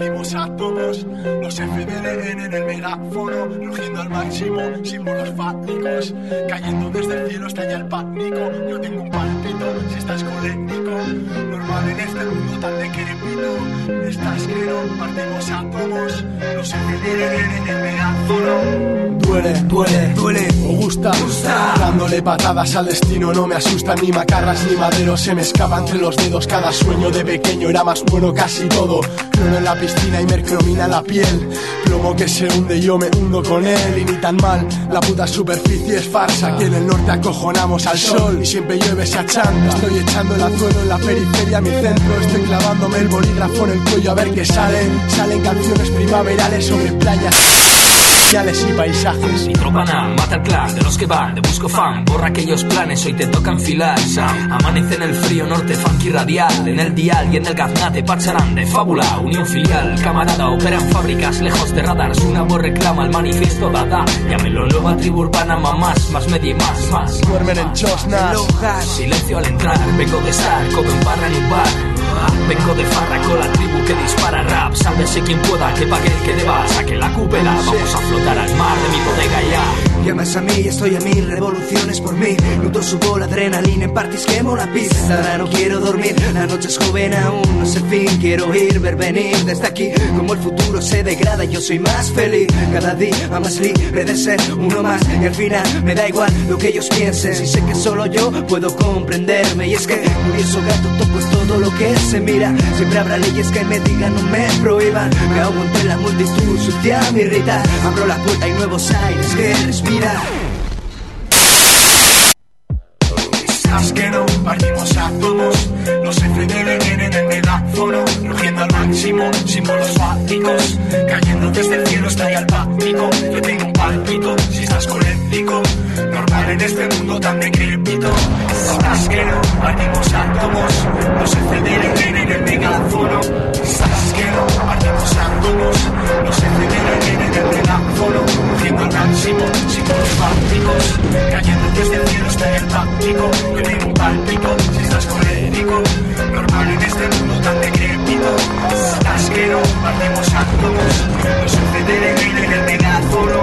partimos átomos, los FDLN en el megáfono, rugiendo al máximo, símbolos fácticos, cayendo desde el cielo hasta allá el pánico. Yo tengo un palpito, si estás coléctico, normal en este mundo tan decrépito. Estás que no partimos átomos, los FDLN en el megáfono. Duele, duele, duele, o gusta, gusta. Dándole patadas al destino, no me asustan ni macarras ni maderos, se me escapa entre los dedos. Cada sueño de pequeño era más bueno casi todo. Cloro en la piscina y en la piel. Plomo que se hunde, yo me hundo con él. Y ni tan mal, la puta superficie es farsa. Aquí en el norte acojonamos al sol y siempre llueve esa. Estoy echando el azuelo en la periferia, mi centro. Estoy clavándome el bolígrafo en el cuello a ver qué salen. Salen canciones primaverales sobre playas y paisajes. Mi tropa mata el clan de los que van, de busco fan, borra aquellos planes, hoy te toca enfilar. Sam. Amanece en el frío norte, funky radial, en el dial y en el gaznate, pacharán de fábula, unión filial, camarada, operan fábricas lejos de radars, una voz reclama el manifiesto dada, llámelo nueva tribu urbana, mamás, más media y más, más. Duermen en chosnas. Silencio al entrar, vengo de estar, como en barra en un bar. Vengo de farra con la tribu que dispara rap. Sálvese quien pueda, que pague el que deba. Saque la cúpula, vamos a flotar al mar de mi bodega ya Llamas a mí, estoy a mil revoluciones por mí. Luto subo la adrenalina en parties quemo la pista. Ahora no quiero dormir, la noche es joven aún, no es el fin. Quiero ir, ver venir desde aquí. Como el futuro se degrada, yo soy más feliz. Cada día más libre de ser uno más. Y al final me da igual lo que ellos piensen. Si sé que solo yo puedo comprenderme. Y es que curioso gato toco es todo lo que se mira. Siempre habrá leyes que me digan, no me prohíban. Me ahogo entre la multitud, sucia me irrita. Abro la puerta y nuevos aires que respirar. Estás que no partimos átomos, los FDLN en el megáfono, rugiendo al máximo, símbolos fácticos, cayendo desde el cielo ahí al pánico. Yo tengo un pálpito, si estás colérico, normal en este mundo tan decrépito. Estás que no partimos átomos, los FDLN en el megáfono. Estás que no los ángulos, los envenenan en el relámpago, cogiendo al máximo, sin los bálticos, cayendo desde el cielo está el táctico, yo tengo un pálpito, si estás colérico, normal en este mundo tan decrépito, asquero, partimos ángulos, los envenenan en el megáforo.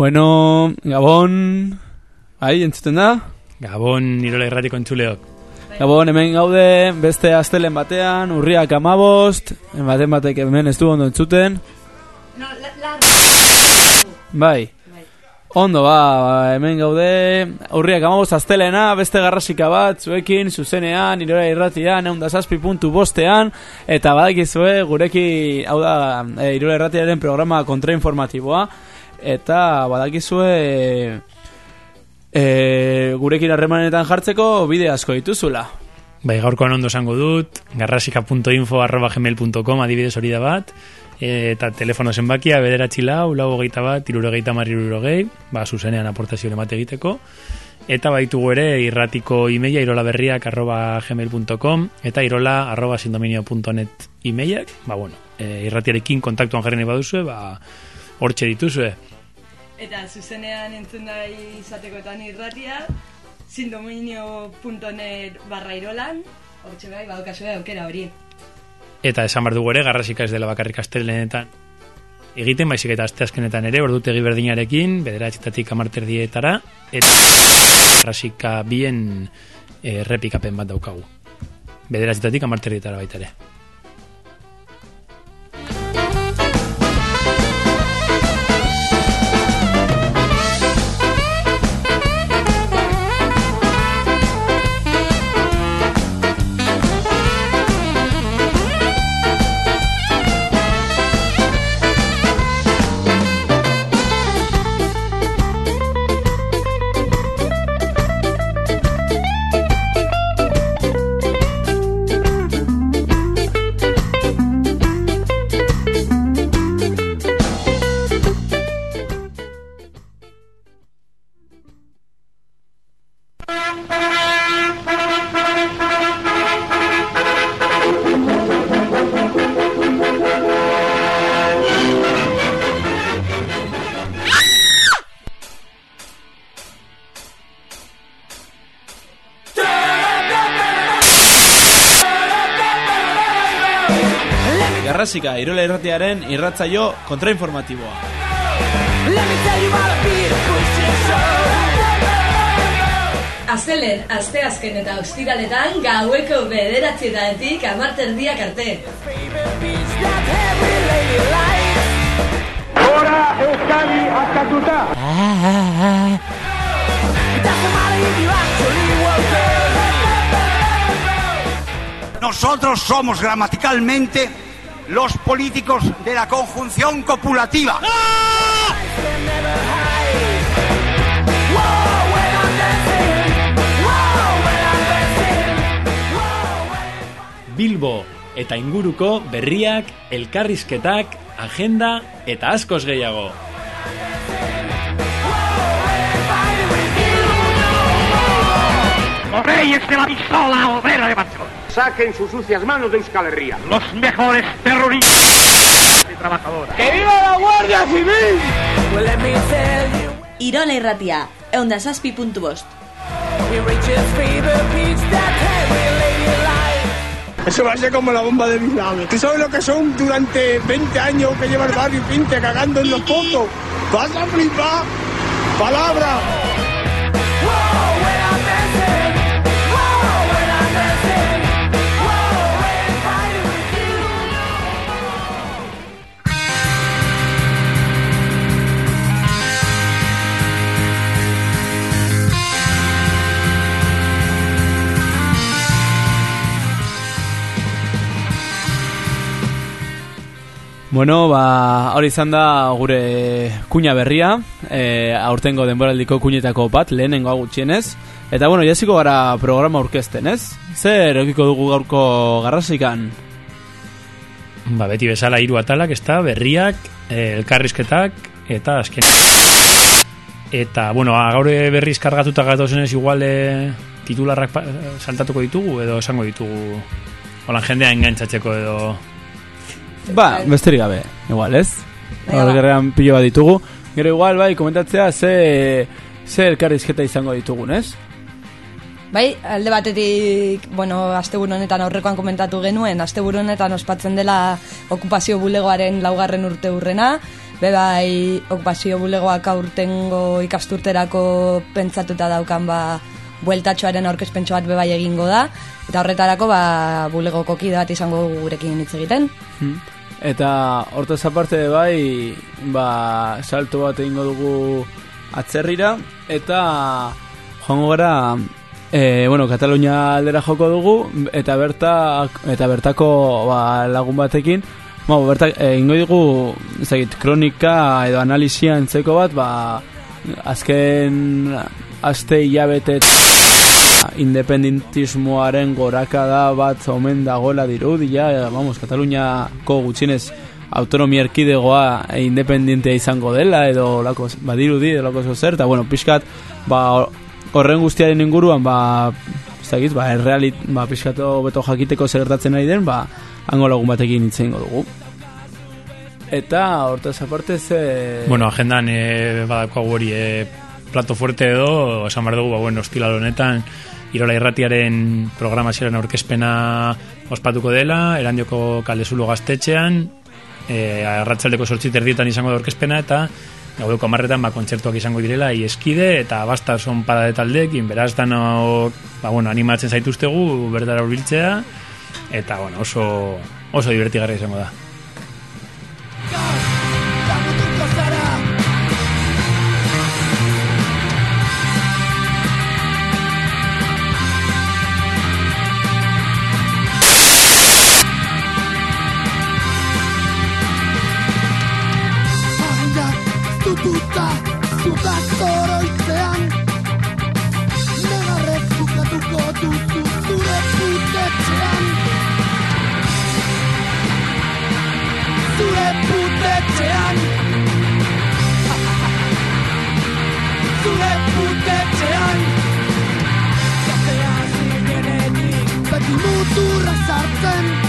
Bueno, Gabón. Ahi, entzuten da? Gabon Irola Irratiko entzuleok. Gabon, hemen gaude, beste astelen batean, urriak amabost, baten batek hemen ez du ondo entzuten. No, la, la... Bai, ondo ba, ba, hemen gaude, urriak amabost astelena, beste garrasika bat, zuekin, zuzenean, Irola Irratian, egun zazpi puntu bostean, eta badakizue, gureki, hau da, e, Irola Irratiaren programa kontrainformatiboa, eta badakizue... E, gurekin harremanetan jartzeko bide asko dituzula. Bai, gaurkoan ondo esango dut, garrasika.info arroba gmail.com adibidez hori da bat, e, eta telefono zenbakia bederatzi lau, lau hogeita bat, irurogeita marri irurogei, ba, zuzenean aportazio emate egiteko, eta baitugu ere irratiko imeia irolaberriak arroba gmail.com eta irola arroba sindominio.net imeiak, ba bueno, e, irratiarekin kontaktuan jarri nahi baduzue, ba, hortxe dituzue. Eta zuzenean entzun da izatekotan irratia, sindominio.net barra irolan, hortxe bai, badokazue aukera hori. Eta esan behar ere, garrasika ez dela bakarrik astelenetan egiten, baizik eta asteazkenetan ere, ordutegi berdinarekin, bederatxetatik amarterdietara, eta garrasika bien e, repikapen bat daukagu. Bederatxetatik amarterdietara baita ere. Garrasika Irola Irratiaren irratzaio kontrainformatiboa. Aztelen, aste azken eta ostiraletan gaueko bederatzietatik amarterdiak arte. Nosotros somos gramaticalmente los políticos de la conjunción copulativa. Bilbo eta inguruko berriak, elkarrizketak, agenda eta askoz gehiago. Los reyes de la pistola obrera de. Saquen sus sucias manos de Euskal Herria. Los mejores terroristas y trabajadoras. ¡Que viva la Guardia Civil! Irola irratia, eunda saspi puntu bost. Eso va a ser como la bomba de Bilbao. ¿Tú sabes lo que son durante 20 años que lleva el barrio Pinte cagando en los pozos? ¡Vas a flipar! ¡Palabra! Bueno, ba, hori izan da gure kuña berria, e, aurtengo denboraldiko kuñetako bat, lehenengo gutxienez. Eta bueno, jasiko gara programa aurkezten, ez? Zer eukiko dugu gaurko garrasikan? Ba, beti bezala hiru atalak, ez da, berriak, eh, elkarrizketak, eta azken. Eta, bueno, gaur berriz kargatuta gatozenez igual eh, titularrak saltatuko ditugu, edo esango ditugu, holan jendea engantzatzeko edo... Ba, besterik gabe, igual, ez? Venga, Hor ba. gerrean pilo bat ditugu. Gero igual, bai, komentatzea, ze, ze elkarrizketa izango ditugun, ez? Bai, alde batetik, bueno, asteburu honetan aurrekoan komentatu genuen, asteburu honetan ospatzen dela okupazio bulegoaren laugarren urte urrena, be bai, okupazio bulegoak aurtengo ikasturterako pentsatuta daukan ba, bueltatxoaren aurkezpentso bat bebai egingo da, eta horretarako ba, bulegoko kide bat izango gurekin hitz egiten. Hmm. Eta hortaz aparte bai, ba, salto bat egingo dugu atzerrira, eta joango gara, e, bueno, Katalunia aldera joko dugu, eta berta, eta bertako ba, lagun batekin, ba, berta, egingo dugu, ezagit, kronika edo analizia entzeko bat, ba, azken aste hilabete independentismoaren gorakada bat omen dagoela dirudia, eh, vamos, Kataluniako gutxienez autonomia erkidegoa e independentea izango dela edo lako, badirudi edo lako zer, eta bueno, pixkat ba, horren guztiaren inguruan ba, dakit, ba, errealit, ba, pixkato beto jakiteko zer gertatzen ari den, ba, hango lagun batekin hitz egingo dugu. Eta hortaz aparte ze... Bueno, agendan e, badaukagu hori e, plato fuerte edo, esan behar dugu, ba, bueno, estilal honetan, Irola irratiaren programazioaren aurkezpena ospatuko dela, erandioko kaldezulo gaztetxean, e, arratzaldeko sortzit erdietan izango da aurkezpena, eta gauduko amarretan ba, kontzertuak izango direla, ieskide, eta basta son parade taldekin, beraz danok, ba, bueno, animatzen zaituztegu, bertara hurbiltzea, eta, bueno, oso, oso divertigarria izango da. Putetxean Zure putetxean Beti muturra sartzen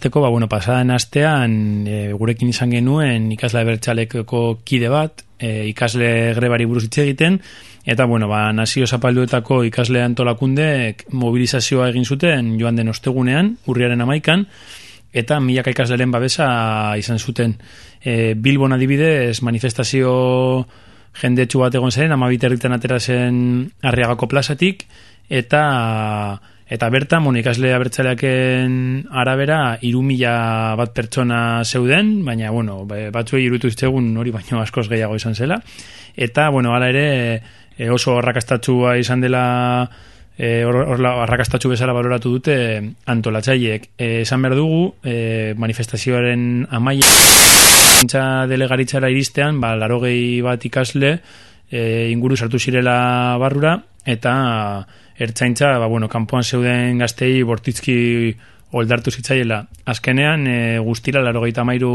eta azteko, ba, bueno, pasadan astean e, gurekin izan genuen ikasle bertxaleko kide bat, e, ikasle grebari buruz hitz egiten, eta, bueno, ba, nazio zapalduetako ikasle antolakunde mobilizazioa egin zuten joan den ostegunean, urriaren amaikan, eta milaka ikasleren babesa izan zuten. E, Bilbon adibidez, manifestazio jendetsu bat egon zen, amabit erritan atera zen arriagako plazatik, eta eta berta, bueno, ikasle abertzaleaken arabera, irumila bat pertsona zeuden, baina, bueno, batzuei irutu iztegun hori baino askoz gehiago izan zela, eta, bueno, ala ere, e, oso arrakastatzua izan dela e, orla, arrakastatxu bezala baloratu dute antolatzaileek. E, esan behar dugu, e, manifestazioaren amaia Entza delegaritzara iristean, ba, larogei bat ikasle e, inguru sartu zirela barrura, eta ertzaintza, ba, bueno, kanpoan zeuden gaztei bortitzki oldartu zitzaiela. Azkenean, e, guztira, larogeita mairu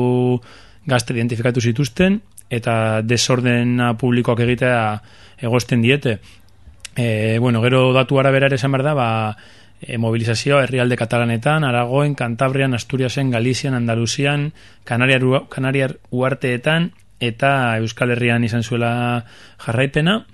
gazte identifikatu zituzten, eta desordena publikoak egitea egosten diete. E, bueno, gero datu arabera ere esan behar da, ba, e, mobilizazioa herrialde katalanetan, Aragoen, Kantabrian, Asturiasen, Galizian, Andaluzian, Kanariar, Kanariar uarteetan, eta Euskal Herrian izan zuela jarraipena,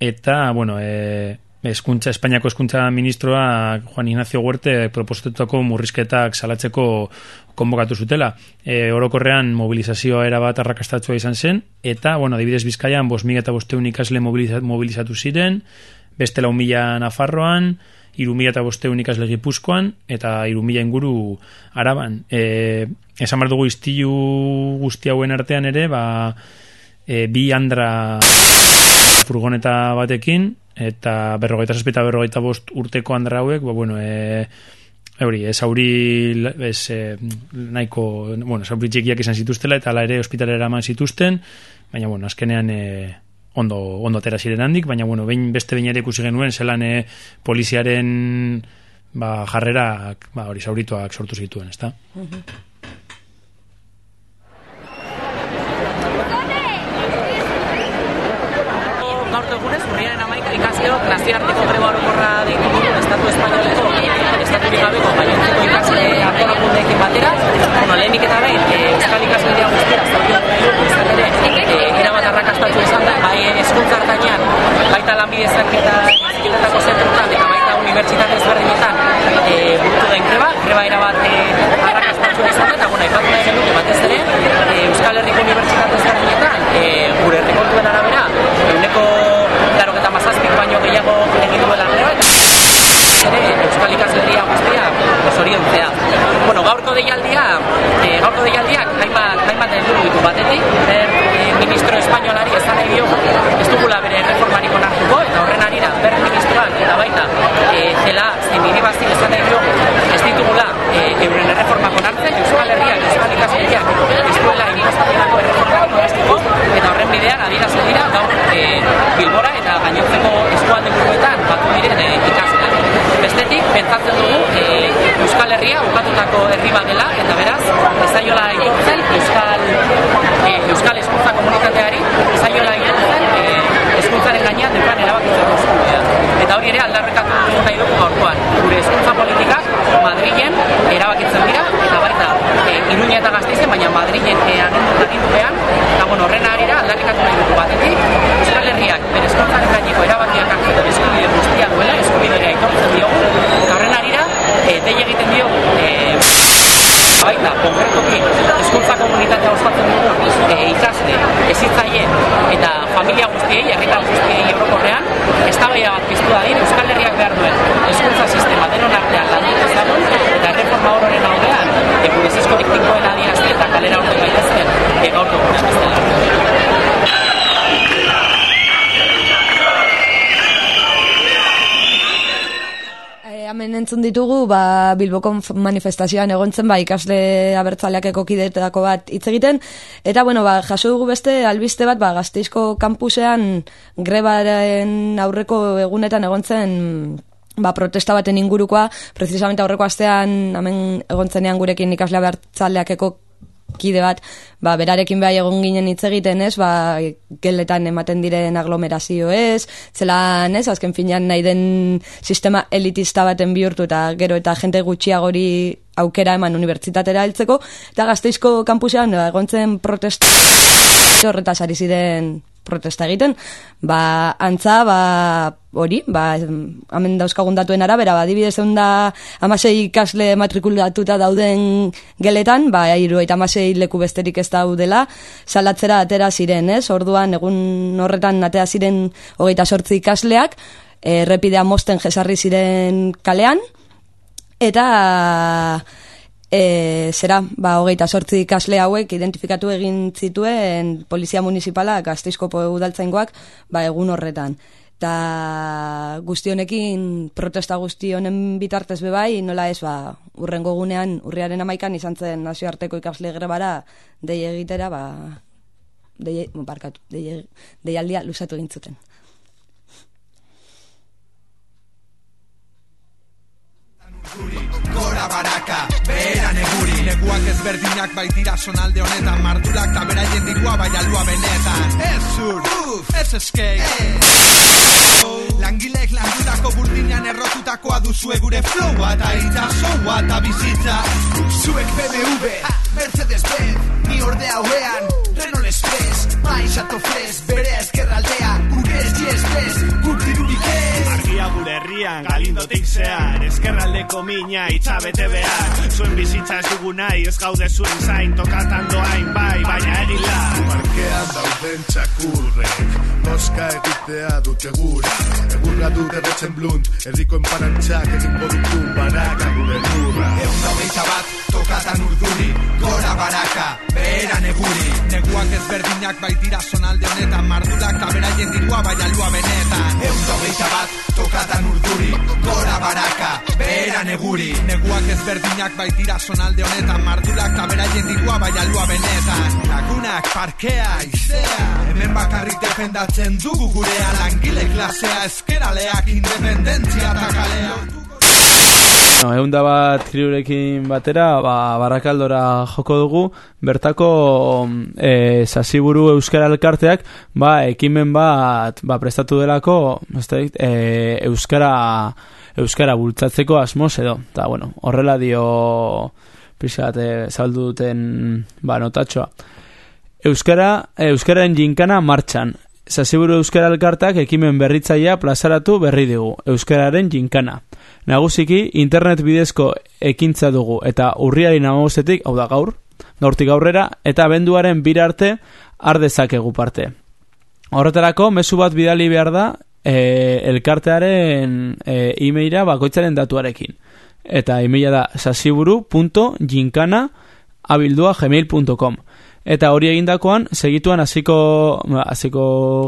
eta, bueno, e, Eskuntza, Espainiako eskuntza ministroa Juan Ignacio Huerte propostetutako murrizketak salatzeko konbokatu zutela. E, orokorrean mobilizazioa era bat arrakastatua izan zen, eta, bueno, adibidez bizkaian, bos mila eta bosteun ikasle mobilizatu ziren, beste lau mila Nafarroan, iru mila eta bosteun ikasle gipuzkoan, eta iru mila inguru araban. E, esan behar dugu iztilu guzti hauen artean ere, ba, e, bi andra furgoneta batekin, eta berrogeita zazpita berrogeita bost urteko andra hauek, ba, bueno, e, Euri, ez auri ez, e, nahiko, bueno, ez auri izan zituztela eta ala ere hospitalera eman zituzten, baina, bueno, azkenean e, ondo, ondo atera ziren handik, baina, bueno, behin beste behin ere ikusi genuen, zelan e, poliziaren ba, jarrerak, ba, hori, zaurituak sortu zituen, ezta? gaurko egunez, urriaren ikasio nazioarteko greba orokorra deitu dugu Estatu Espainoleko Estaturik gabeko gainontzeko ikasle antolakundeekin batera. Bueno, lehenik eta behin, e, Euskal ikasleria guztira zaurion dugu izan ere, e, erabat arrakastatu izan da, bai eskuntza hartainan, baita lanbide zerketa zerketetako zentrutan, eta baita unibertsitate ezberdinetan e, burutu den greba, greba erabat e, arrakastatu izan da, eta bueno, ipatu nahi genuke batez ere, e, Euskal Herriko Unibertsitate ezberdinetan, e, gure herrikontuen arabera, euneko laro eta mazazpik baino gehiago egin duela greba, eta ere Euskal ikasleria guztia zoriontzea. Bueno, gaurko deialdia, e, gaurko deialdiak hainbat hainbat helburu ditu batetik, e, ministro espainolari esan nahi dio ez dugula bere reformarik onartuko eta horren arira ber ministroak eta baita e, zela zein iribazi esan nahi dio ez ditugula e, euren erreformak onartzen, Euskal Herriak, Euskal ikasleriak ez duela inpostatutako erreformak onartuko eta horren bidean adierazten dira gaur e, Bilbora eta gainontzeko eskualde buruetan batu diren e, ikasleak. Bestetik, pentsatzen dugu e, Euskal Herria ukatutako herri bat dela eta beraz, ezaiola aitortzen Euskal e, Euskal Eskuntza komunitateari ezaiola aitortzen e, eskuntzaren gainean dekan erabakitzeko eskubidea. Eta hori ere aldarrekatu nahi dugu gaurkoan. Gure eskuntza politikak Madrilen erabakitzen dira eta baita e, Iruña eta Gasteizen, baina Madrilen e, agindupean eta bueno, horren arira aldarrekatu nahi dugu batetik Euskal Herriak bere eskuntzaren gaineko erabakiak hartzeko eskubide guztia duela, eskubidea aitortzen diogu, eta horren arira e, dei egiten dio e, baita, konkretoki eskuntza komunitatea ospatzen dugu e, ikasle, ezitzaile eta familia guztiei, herritar guztiei eurokorrean, ez da bat piztu da din, Euskal Herriak behar duen eskuntza sistema denon artean landu ezagun, eta reforma horren aurrean, e, gure zizkorik tinkoen adierazte eta kalera horren gaitezken, e, gaurko gure bestela. Hemen entzun ditugu, ba, Bilboko manifestazioan egontzen, ba, ikasle abertzaleakeko kidetako bat hitz egiten, eta, bueno, ba, jaso dugu beste, albiste bat, ba, gazteizko kampusean grebaren aurreko egunetan egontzen, ba, protesta baten ingurukoa, precisamente aurreko astean, hemen egontzenean gurekin ikasle abertzaleakeko kide bat, ba, berarekin bai egon ginen hitz egiten, ez, ba, geletan ematen diren aglomerazio ez, zelan, ez, azken finean nahi den sistema elitista baten bihurtu eta gero eta jente gutxiagori aukera eman unibertsitatera heltzeko, eta gazteizko kampusean ba, egon zen protesta. Horretaz ari ziren protesta egiten, ba, antza, ba, hori, ba, hemen dauzkagun datuen arabera, ba, dibidez egun da amasei ikasle matrikulatuta dauden geletan, ba, iru eta amasei leku besterik ez daudela, salatzera atera ziren, ez? Orduan, egun horretan atea ziren hogeita sortzi ikasleak, errepidea mosten jesarri ziren kalean, eta e, zera, ba, hogeita sortzi ikasle hauek identifikatu egin zituen polizia municipala gazteizko udaltzaingoak ba, egun horretan. Eta guztionekin protesta guzti honen bitartez bebai, nola ez, ba, urrengo gunean, urriaren amaikan izan zen nazioarteko ikasle grebara dei egitera, ba, dei, barkatu, dei, deialdia lusatu egin Gora baraka, beran eguri Neguak ezberdinak baitira sonalde honetan Mardurak eta beraien dirua bai alua benetan. Ez zur, ez eskei Langilek landutako burdinan errotutakoa duzue gure flowa Eta itxasoa eta bizitza. Zuek BMW, Mercedes Benz Ni ordea hauean, Renault Express Chateau Fres, bere eskerraldea Gure ez herrian, galindotik zehar Eskerraldeko mina itxabete behar. Zuen bizitza ez dugu nahi, ez gaude zuen zain Tokatan doain bai, baina egila Parkean dauden txakurrek Noska egitea dute gura. Egurra dute betzen blunt Herriko enparantxak egin bodukun Baraka gure lurra. Egun daudeita bat, tokatan urduri Gora baraka, beran eguri. Neguak ezberdinak baitira sonalde honetan Mardulak eta beraien dirua bai alua benetan. Egun daudeita bat, tokatan urduri Gora baraka, beran eguri. Neguak ezberdinak baitira sonalde honetan Mardulak eta beraien dirua bai alua benetan. Lagunak, parkea, izea Hemen bakarrik defendatzen dugu gurea. Langile klasea, eskeraleak Independentzia eta kalea No, egun da bat kriurekin batera, ba, barrakaldora joko dugu, bertako e, sasiburu euskara elkarteak, ba, ekimen bat, ba, prestatu delako, e, euskara, euskara bultzatzeko asmoz edo, eta, bueno, horrela dio, pixat, e, zabaldu duten, ba, notatxoa. Euskara, euskararen jinkana martxan, Sasiburu Euskara Elkartak ekimen berritzailea plazaratu berri dugu, Euskararen jinkana. Nagusiki, internet bidezko ekintza dugu eta urriari namagozetik, hau da gaur, gaurtik aurrera, eta benduaren birarte ardezakegu parte. Horretarako, mezu bat bidali behar da, e, elkartearen e, e-maila bakoitzaren datuarekin. Eta e-maila da sasiburu.jinkana abildua gmail.com Eta hori egindakoan, segituan hasiko hasiko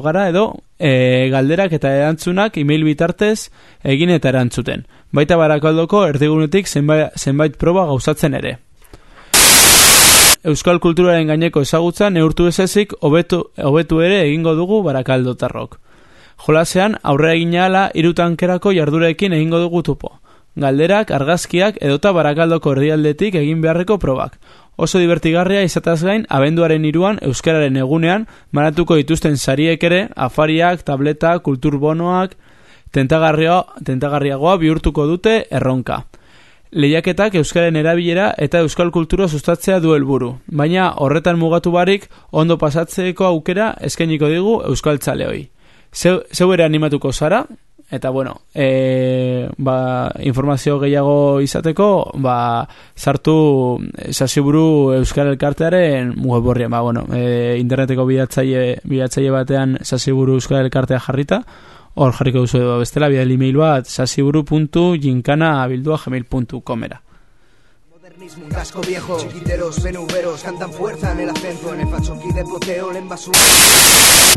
gara edo e, galderak eta erantzunak email bitartez egin eta erantzuten. Baita barakaldoko erdigunetik zenbait, zenbait proba gauzatzen ere. Euskal kulturaren gaineko ezagutza neurtu ezezik hobetu, hobetu ere egingo dugu barakaldotarrok. Jolasean aurre egin irutankerako jardurekin egingo dugu tupo. Galderak, argazkiak edota barakaldoko erdialdetik egin beharreko probak. Oso divertigarria izataz gain, abenduaren iruan, Euskararen egunean, manatuko dituzten sariek ere, afariak, tableta, kulturbonoak, tentagarriagoa bihurtuko dute erronka. Lehiaketak Euskaren erabilera eta Euskal kultura sustatzea du helburu, baina horretan mugatu barik ondo pasatzeko aukera eskainiko digu Euskal Txaleoi. Zeu, zeu ere animatuko zara, Eta bueno, e, ba, informazio gehiago izateko, ba, sartu sasiburu Euskal Elkartearen web horrian, ba, bueno, e, interneteko bilatzaile, bilatzaile batean sasiburu Euskal Elkartea jarrita, hor jarriko duzu edo bestela, bidea e-mail bat sasiburu.ginkana.gmail.com Un casco viejo, chiquiteros, venuberos, cantan fuerza en el acento, en el fachoqui de poteo, en basura.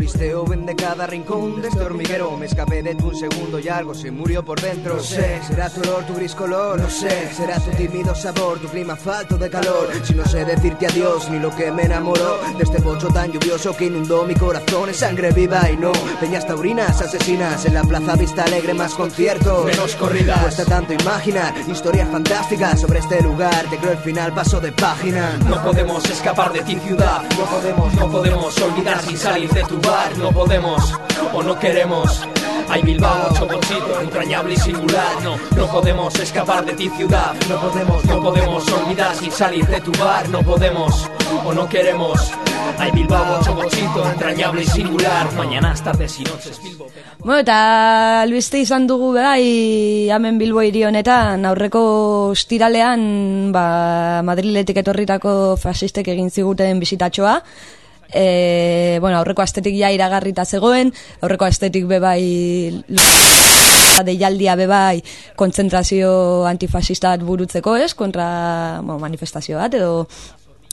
Pisteo vende cada rincón de este hormiguero, me escapé de tu un segundo y algo se murió por dentro. No sé, será tu olor, tu gris color, no sé, será tu tímido sabor, tu clima falto de calor. Si no sé decirte adiós, ni lo que me enamoró. De este pocho tan lluvioso que inundó mi corazón, es sangre viva y no, peñas taurinas, asesinas, en la plaza vista alegre más conciertos, menos corridas. Cuesta tanto imaginar historias fantásticas sobre este lugar Cruel final paso de página. No podemos escapar de ti ciudad, no podemos, no podemos olvidar sin salir de tu bar, no podemos o no queremos. Hay Bilbao, chocochito, entrañable y singular, no, no podemos escapar de ti ciudad, no podemos, no podemos olvidar sin salir de tu bar, no podemos o no queremos. Hay Bilbao, chocochito, entrañable y singular, mañanas, tardes y noches, Bilbo. Bueno, eta albiste izan dugu bai hemen Bilbo hiri honetan aurreko ostiralean ba, Madriletik etorritako fasistek egin ziguten bisitatxoa. E, bueno, aurreko astetik ja iragarrita zegoen, aurreko astetik bebai deialdia bebai kontzentrazio antifasista bat burutzeko, ez? Kontra bueno, manifestazio bat edo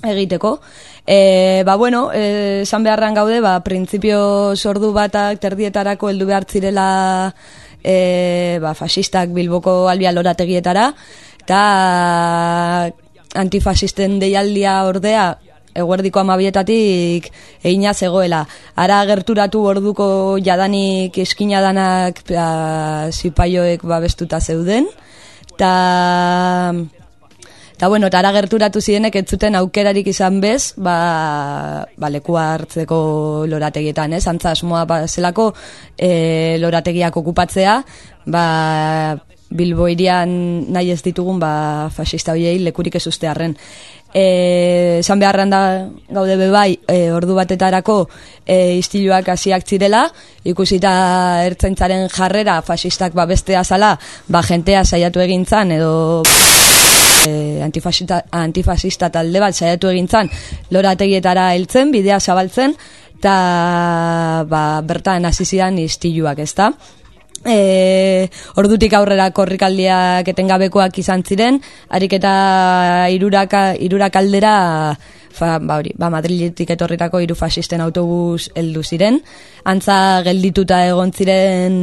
egiteko. E, ba, bueno, e, esan beharran gaude, ba, printzipio sordu batak terdietarako heldu behar zirela e, ba, fasistak bilboko albia lorategietara, eta antifasisten deialdia ordea eguerdiko amabietatik egina zegoela. Ara gerturatu orduko jadanik eskinadanak ba, zipaioek babestuta zeuden, eta Eta bueno, eta ara gerturatu zirenek ez zuten aukerarik izan bez, ba, ba lekua hartzeko lorategietan, ez? Antza asmoa ba, e, lorategiak okupatzea, ba, Bilbo irian nahi ez ditugun ba, fasista hoiei lekurik ez ustearren. E, esan beharran da gaude bebai, e, ordu batetarako e, istiluak hasiak zirela, ikusita ertzaintzaren jarrera fasistak babestea zala, ba, jentea saiatu egintzan edo e, antifasista, antifasista talde bat saiatu egintzan lorategietara heltzen, bidea zabaltzen, eta ba, bertan hasi zidan istiluak, ezta? E, ordutik aurrera korrikaldiak etengabekoak izan ziren, harik eta iruraka, irurak aldera fa, ba, hori, ba, Madriletik etorritako hiru fasisten autobus heldu ziren, antza geldituta egon ziren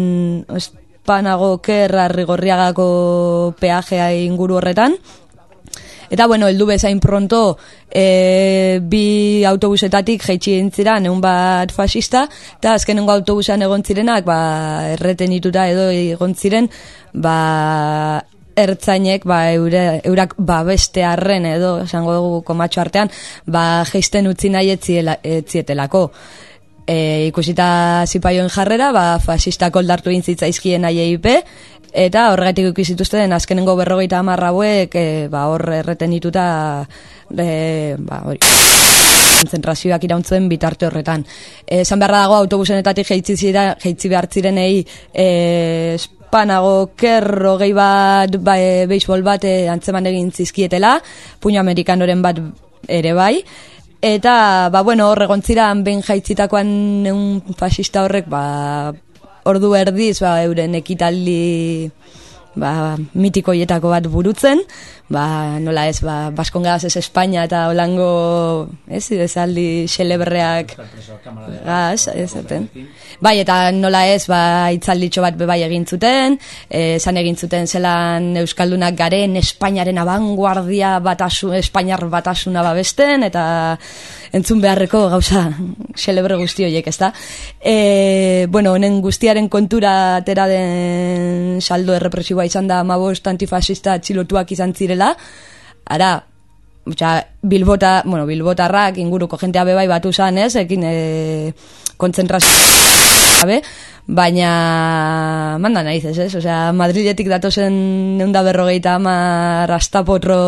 espanago kerra rigorriagako peajea inguru horretan, Eta bueno, heldu bezain pronto e, bi autobusetatik jaitsi entzira, neun bat fasista, eta azkenengo autobusan egon zirenak, ba, erreten ituta edo egon ziren, ba, ertzainek, ba, eure, eurak ba, beste arren edo, esango dugu komatxo artean, ba, geisten utzi nahi etziela, etzietelako. E, ikusita zipaioen jarrera, ba, fasista koldartu intzitzaizkien AIP, Eta horregatik ikizituzten azkenengo berrogeita hamarra hauek e, ba, hor erreten dituta e, ba, hori konzentrazioak irauntzen bitarte horretan. E, Zan beharra dago autobusenetatik jeitzi, zira, jeitzi behar zirenei e, espanago kerro gehi bat ba, e, beisbol bat e, antzeman egin zizkietela, puño amerikanoren bat ere bai, Eta, ba, bueno, horregontziran behin jaitzitakoan un fascista horrek, ba, ordu erdiz ba, euren ekitaldi ba, mitikoietako bat burutzen, ba, nola ez, ba, Baskongaz ez Espainia eta holango, ez, esaldi xelebreak gaz, ez, eten. Bai, eta nola ez, ba, itzalditxo bat bebai egin zuten, e, zan egin zuten zelan Euskaldunak garen Espainiaren abanguardia batasu, Espainiar batasuna babesten, eta entzun beharreko gauza xelebre guzti horiek, ez da? E, bueno, honen guztiaren kontura atera den saldo errepresiboa izan da amabost antifasista txilotuak izan zirela, ara, Ocha, bilbota, bueno, bilbotarrak inguruko jentea bebai batu zan, ez? Ekin e, kontzentrazio gabe, baina manda naiz ez, ez? Osea, Madridetik datozen neunda berrogeita ama rastapotro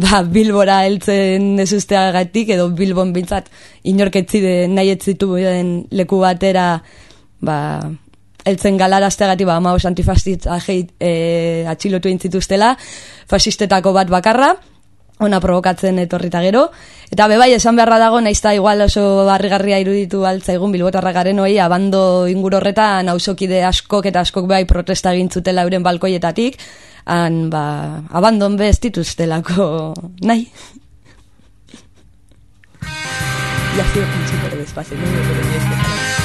ba, bilbora heltzen ez usteagatik, edo bilbon bintzat inorketzi de nahi etzitu leku batera ba, heltzen galarazteagatik ba, amaos antifastit e, atxilotu intzituztela, fasistetako bat bakarra, ona provokatzen etorrita gero. Eta bebai esan beharra dago, naizta igual oso barrigarria iruditu altzaigun bilbotarra garen hoi, abando inguru horretan hausokide askok eta askok bebai protesta gintzutela euren balkoietatik, han ba, abandon bez dituztelako nahi. Ya sido un chico de despacio, no me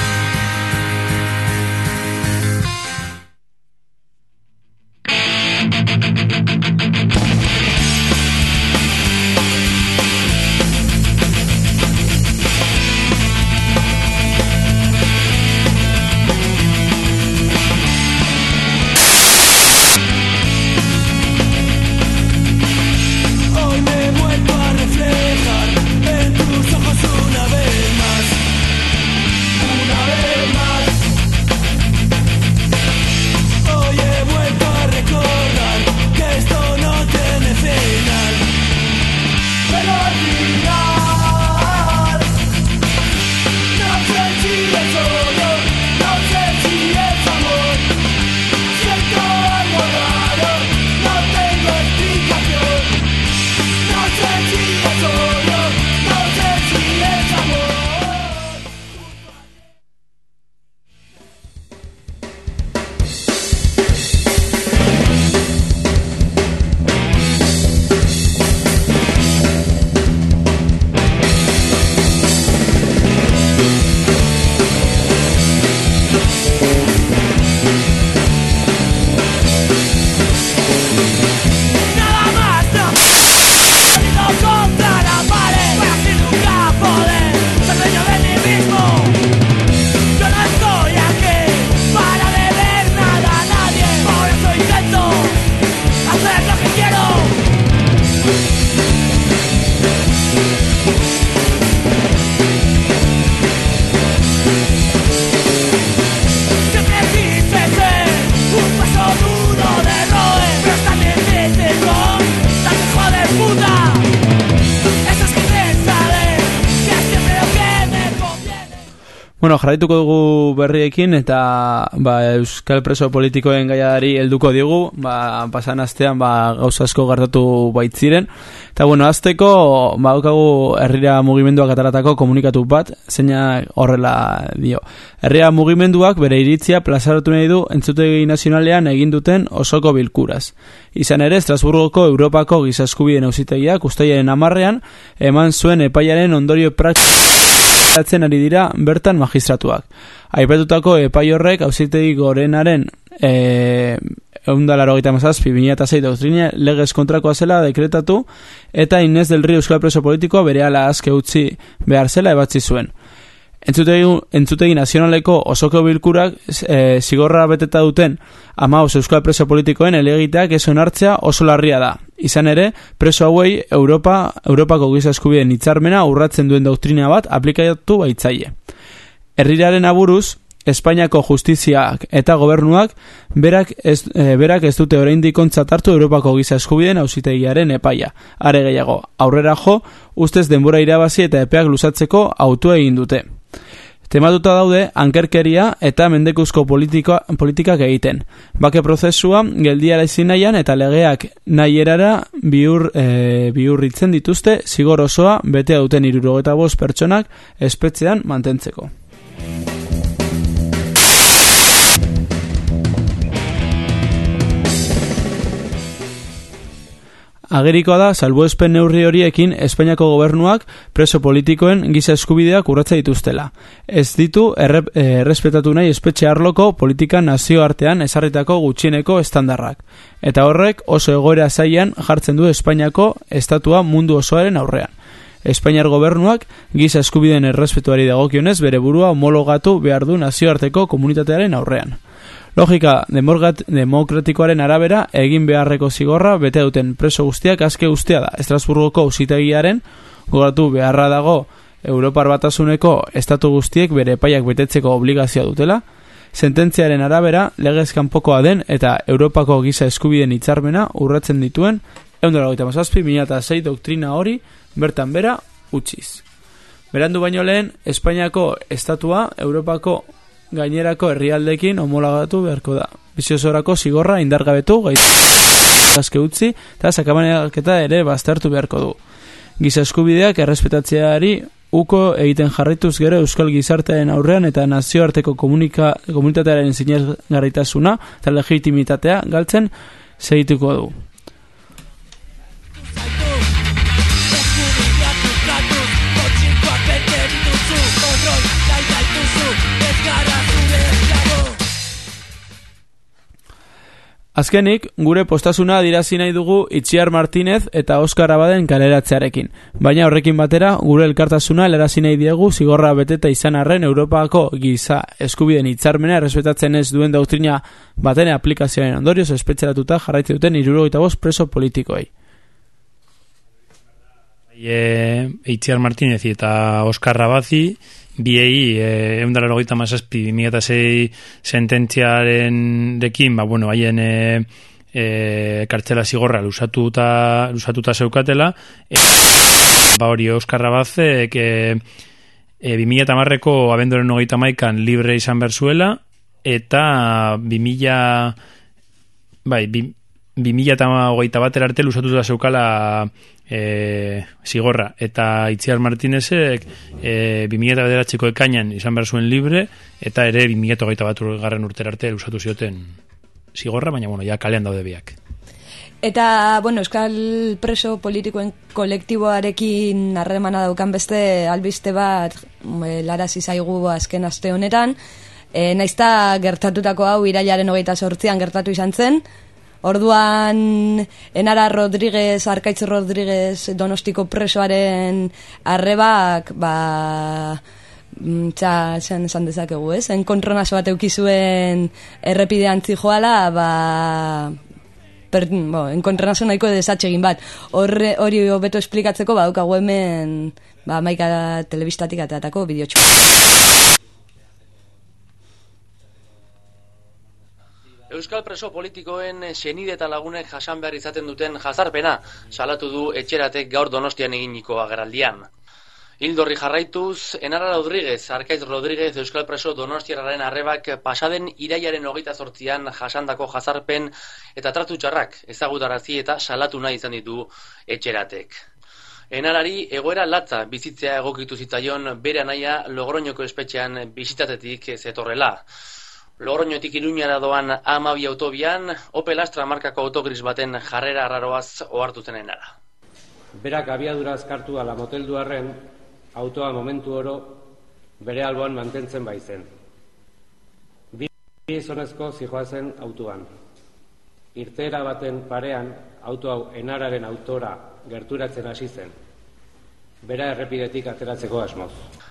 jarraituko dugu berriekin eta ba, Euskal Preso politikoen gaiari helduko digu, ba, pasan astean ba, gauza asko gertatu baitziren. Eta bueno, azteko, ba, daukagu herrira mugimenduak ataratako komunikatu bat, zeina horrela dio. Herria mugimenduak bere iritzia plazaratu nahi du entzutegi nazionalean egin duten osoko bilkuraz. Izan ere, Estrasburgoko Europako gizaskubien ausitegiak ustaiaren amarrean, eman zuen epaiaren ondorio praktikatzen ari dira bertan magistratuak. Aipatutako epai horrek auzitegi gorenaren e, eundalaro gaita mazazpi, eta zei doktrina legez kontrakoa zela dekretatu eta Inez del Rio Euskal Preso Politikoa bere ala azke utzi behar zela ebatzi zuen. Entzutegi, nazionaleko osoko bilkurak e, zigorra beteta duten amaus Euskal Preso Politikoen elegiteak ez onartzea oso larria da. Izan ere, preso hauei Europa, Europako giza eskubideen hitzarmena urratzen duen doktrina bat aplikatu baitzaile. Herriraren aburuz, Espainiako justiziak eta gobernuak berak ez, e, berak ez dute oraindik ontzat hartu Europako giza eskubideen auzitegiaren epaia. Are gehiago, aurrera jo, ustez denbora irabazi eta epeak luzatzeko autu egin dute. Tematuta daude ankerkeria eta mendekuzko politika, politikak egiten. Bake prozesua geldiara izin eta legeak nahi erara bihur, e, bihurritzen dituzte zigor osoa bete duten irurogeta bost pertsonak espetzean mantentzeko. Agerikoa da, salbuespen neurri horiekin Espainiako gobernuak preso politikoen giza eskubideak urratza dituztela. Ez ditu errep, eh, errespetatu nahi espetxe arloko politika nazioartean esarritako gutxieneko estandarrak. Eta horrek oso egoera zaian jartzen du Espainiako estatua mundu osoaren aurrean. Espainiar gobernuak giza eskubideen errespetuari dagokionez bere burua homologatu behar du nazioarteko komunitatearen aurrean. Logika demokratikoaren arabera egin beharreko zigorra bete duten preso guztiak azke guztia da. Estrasburgoko usitegiaren gogatu beharra dago Europar batasuneko estatu guztiek bere epaiak betetzeko obligazioa dutela. Sententziaren arabera legez kanpokoa den eta Europako giza eskubideen hitzarmena urratzen dituen eundara goita mazazpi, eta zei doktrina hori bertan bera utziz. Berandu baino lehen, Espainiako estatua Europako gainerako herrialdekin homologatu beharko da. Biziosorako zigorra indargabetu gaitu utzi eta sakabaneketa ere baztertu beharko du. Giza eskubideak errespetatzeari uko egiten jarrituz gero euskal gizartearen aurrean eta nazioarteko komunitatearen zinez garritasuna eta legitimitatea galtzen segituko du. Azkenik, gure postasuna dirazi nahi dugu Itziar Martinez eta Oskar Abaden kaleratzearekin. Baina horrekin batera, gure elkartasuna lerazi nahi diegu zigorra beteta izan arren Europako giza eskubiden hitzarmena errespetatzen ez duen doktrina batene aplikazioaren ondorioz espetxeratuta jarraitze duten bost preso politikoei. E, Itziar Martinez eta Oskar Abazi biei eh eundara logoita mazazpi eta zei sententziaren dekin, ba, bueno, haien e, e, kartzela zigorra lusatuta, lusatuta zeukatela. E, ba hori Euskarra Baze e, e, 2000 eta marreko abendoren hogeita maikan libre izan berzuela eta 2000 bai, 2000 eta hogeita batera arte lusatuta zeukala e, zigorra eta Itziar Martinezek e, 2000 bederatzeko ekainan izan behar zuen libre eta ere 2000 bat garren urter arte usatu zioten zigorra, baina bueno, ja kalean daude biak. Eta, bueno, Euskal Preso Politikoen kolektiboarekin harremana daukan beste albiste bat e, larazi zaigu azken aste honetan. E, naizta gertatutako hau irailaren hogeita sortzian gertatu izan zen, Orduan Enara Rodríguez, Arkaitz Rodríguez Donostiko presoaren arrebak, ba mm, txa, zen esan dezakegu, ez? Enkontronazo bat eukizuen errepidean zijoala, ba per, bo, enkontronazo nahiko desatxegin bat. Horre, hori hobeto esplikatzeko, ba, hemen, ba, maika telebistatik ateatako bideotxo. Euskal preso politikoen senide eta lagunek jasan behar izaten duten jazarpena salatu du etxeratek gaur donostian eginiko ageraldian. Hildorri jarraituz, Enara Rodríguez, Arkaiz Rodríguez Euskal Preso Donostiarraren arrebak pasaden iraiaren hogeita sortzian jasandako jazarpen eta tratu txarrak ezagutarazi eta salatu nahi izan ditu etxeratek. Enarari egoera latza bizitzea egokitu zitzaion bere anaia Logroñoko espetxean bizitatetik zetorrela. Logroñotik iruñara doan amabi autobian, Opel Astra markako autogris baten jarrera arraroaz ohartu zen enara. Berak abiadura azkartu ala moteldu arren, autoa momentu oro bere alboan mantentzen baizen. Bi izonezko zijoazen autoan. Irtera baten parean, auto hau enararen autora gerturatzen hasi zen. Bera errepidetik ateratzeko asmoz.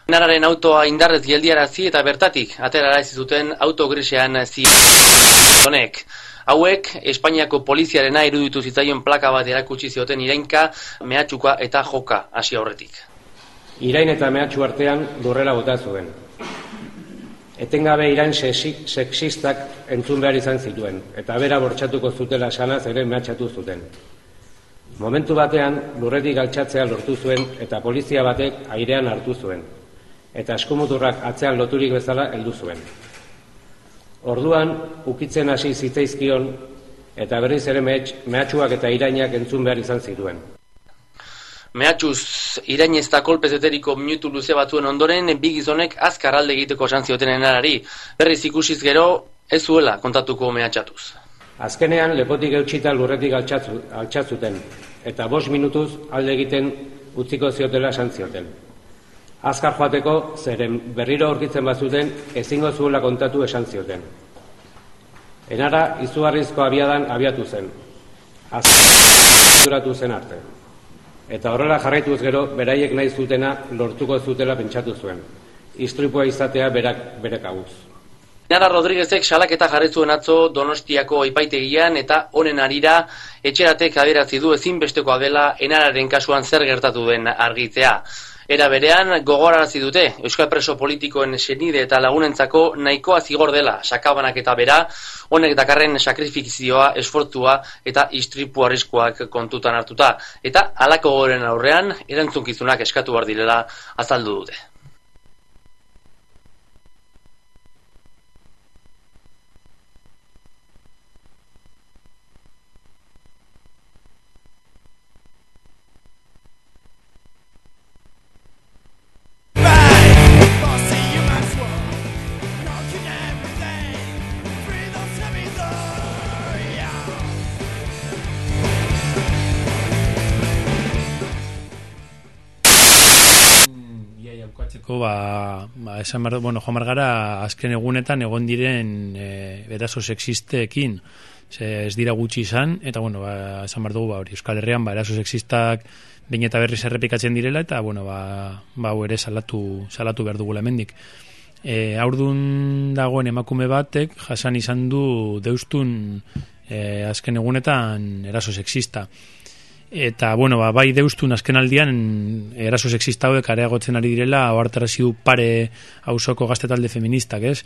Enararen autoa indarrez geldiarazi eta bertatik aterarazi zuten auto grisean zi honek. Hauek, Espainiako poliziarena iruditu zitzaion plaka bat erakutsi zioten irainka, mehatxuka eta joka hasi aurretik. Irain eta mehatxu artean lurrera bota zuen. Etengabe irain sexi- sexistak entzun behar izan zituen, eta bera bortxatuko zutela sanaz ere mehatxatu zuten. Momentu batean lurretik altxatzea lortu zuen eta polizia batek airean hartu zuen, eta eskumuturrak atzean loturik bezala heldu zuen. Orduan, ukitzen hasi zitzaizkion, eta berriz ere mehatxuak eta irainak entzun behar izan zituen. Mehatxuz, irainez eta kolpezeteriko minutu luze batzuen ondoren, bi gizonek azkar alde egiteko esan zioten enarari. Berriz ikusiz gero, ez zuela kontatuko mehatxatuz. Azkenean lepotik eutxita lurretik altxatzu, altxatzuten, eta bost minutuz alde egiten utziko ziotela esan zioten. Azkar joateko, zeren berriro aurkitzen bazuten, ezingo zuela kontatu esan zioten. Enara, izugarrizko abiadan abiatu zen. Azkar zen arte. Eta horrela jarraituz gero, beraiek nahi zutena lortuko zutela pentsatu zuen. Istripua izatea berak bere kabuz. Nara Rodríguezek salaketa jarri zuen atzo Donostiako epaitegian eta honen arira etxeratek adierazi du ezinbestekoa dela enararen kasuan zer gertatu den argitzea. Era berean gogorarazi dute Euskal Preso politikoen senide eta lagunentzako nahikoa zigor dela sakabanak eta bera honek dakarren sakrifikzioa, esfortzua eta istripu arriskoak kontutan hartuta eta halako goren aurrean erantzunkizunak eskatu behar direla azaldu dute. Esan behar, bueno, joan behar gara azken egunetan egon diren e, eraso sexisteekin ze ez dira gutxi izan eta bueno, ba, esan behar dugu ba, hori, Euskal Herrian ba, eraso sexistak bain eta berriz errepikatzen direla eta bueno, ba, ba ere salatu, salatu behar dugula hemendik. E, aurdun dagoen emakume batek jasan izan du deustun e, azken egunetan eraso sexista Eta, bueno, ba, bai deustun azken aldian eraso sexista hauek areagotzen ari direla ohartarazi du pare auzoko gazte talde feministak, ez?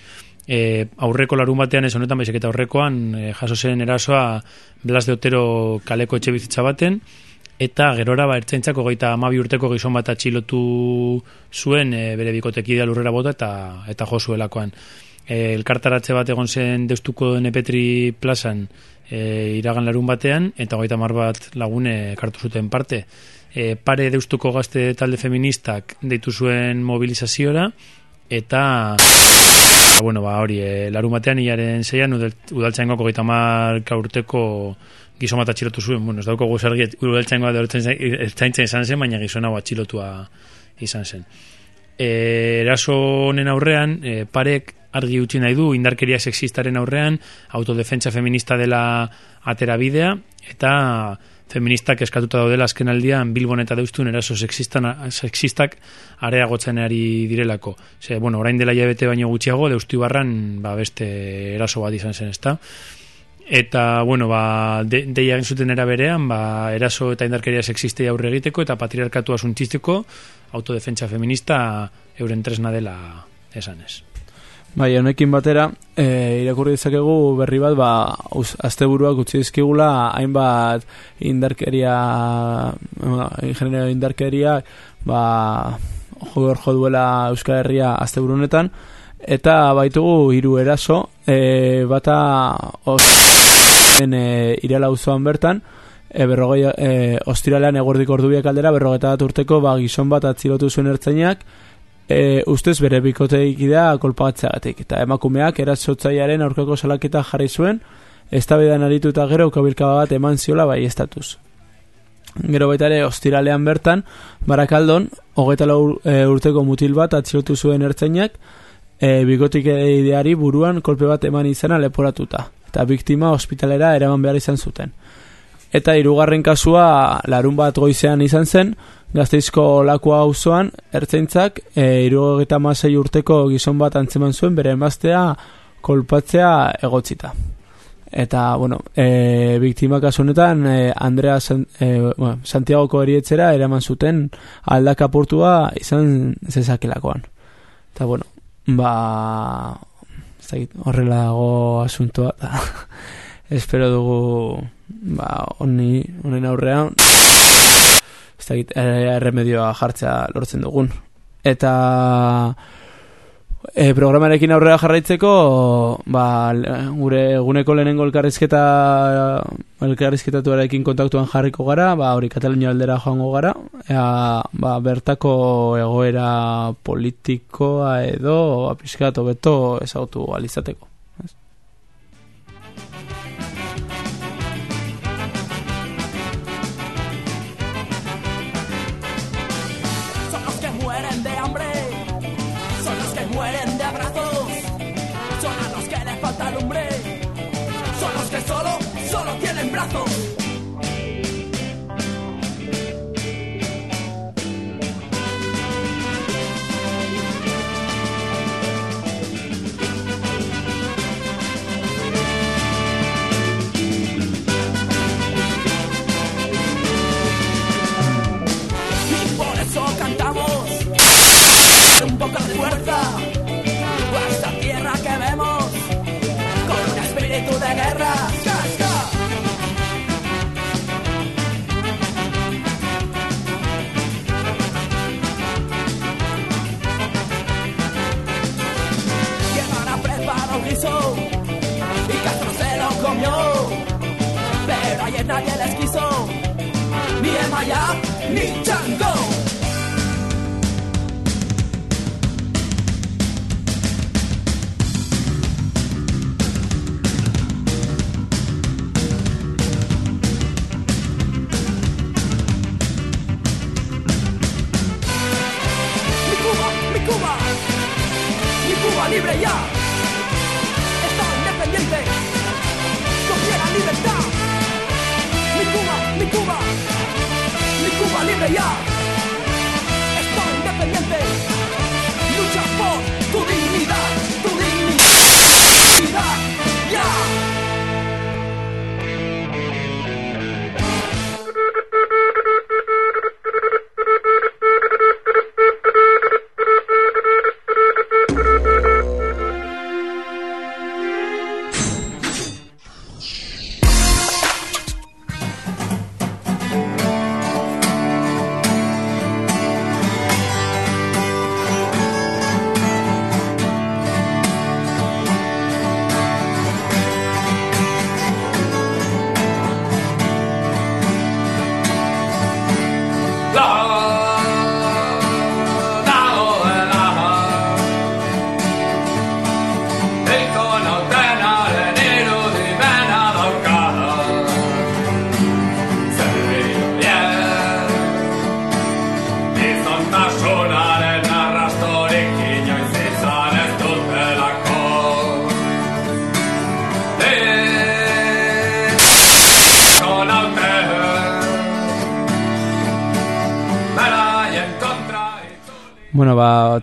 E, aurreko larun batean ez honetan baizik eta aurrekoan e, jaso zen erasoa Blas de Otero kaleko etxe bizitza baten eta gerora ba ertzaintzako geita amabi urteko gizon bat atxilotu zuen e, bere bikotekidea lurrera bota eta eta jo zuelakoan. E, elkartaratze bat egon zen deustuko nepetri plazan e, iragan larun batean, eta goita mar bat lagune kartu zuten parte. E, pare deustuko gazte talde feministak deitu zuen mobilizaziora, eta ba, bueno, ba, hori, e, larun batean hilaren zeian udaltzaingoako goita mar urteko gizon bat atxilotu zuen, bueno, ez dauko guzargi udaltzaingoa da izan zen, baina gizon hau atxilotua izan zen. E, eraso honen aurrean, e, parek argi utzi nahi du indarkeria sexistaren aurrean autodefentsa feminista dela atera bidea eta feministak eskatuta daudela azken aldian Bilbon eta Deustun eraso sexistan, sexistak areagotzen ari direlako. Ze, bueno, orain dela jabete baino gutxiago, Deustu barran ba, beste eraso bat izan zen, ezta? Eta, bueno, ba, de, deia zuten era berean, ba, eraso eta indarkeria sexistei aurre egiteko eta patriarkatu asuntistiko autodefentsa feminista euren tresna dela esanez. Bai, honekin batera, e, irakurri dezakegu berri bat, ba, uz, asteburuak utzi dizkigula hainbat indarkeria, genero indarkeria, ba, hor jo duela Euskal Herria azte honetan, eta baitugu hiru eraso, e, bata osten e, irala uzoan bertan, e, berrogei, e, ostiralean egordik ordubiak aldera, berrogeta bat urteko, ba, gizon bat atzilotu zuen ertzainak, e, ustez bere bikoteik idea kolpagatzeagatik. Eta emakumeak erasotzaiaren aurkako salaketa jarri zuen, ez aritu eta gero ukabilkaba bat eman ziola bai estatuz. Gero baita ere, ostiralean bertan, barakaldon, hogeita lau e, urteko mutil bat atzilotu zuen ertzainak, e, bikotik ideari buruan kolpe bat eman izana leporatuta. Eta biktima ospitalera eraman behar izan zuten. Eta hirugarren kasua larun bat goizean izan zen, gazteizko lakua auzoan ertzaintzak e, irugogeta urteko gizon bat antzeman zuen bere emaztea kolpatzea egotzita. Eta, bueno, e, biktima kasunetan e, Andrea San, e, bueno, Santiagoko erietzera eraman zuten aldakapurtua izan zezakelakoan. Eta, bueno, ba horrela dago asuntoa espero dugu ba honi honen aurrean ez dakit erremedioa jartzea lortzen dugun. Eta e, programarekin aurrera jarraitzeko ba, gure eguneko lehenengo elkarrizketa elkarrizketatuarekin kontaktuan jarriko gara ba, hori Katalunia aldera joango gara. Ea, ba, bertako egoera politikoa edo apiskat beto ezagutu alizateko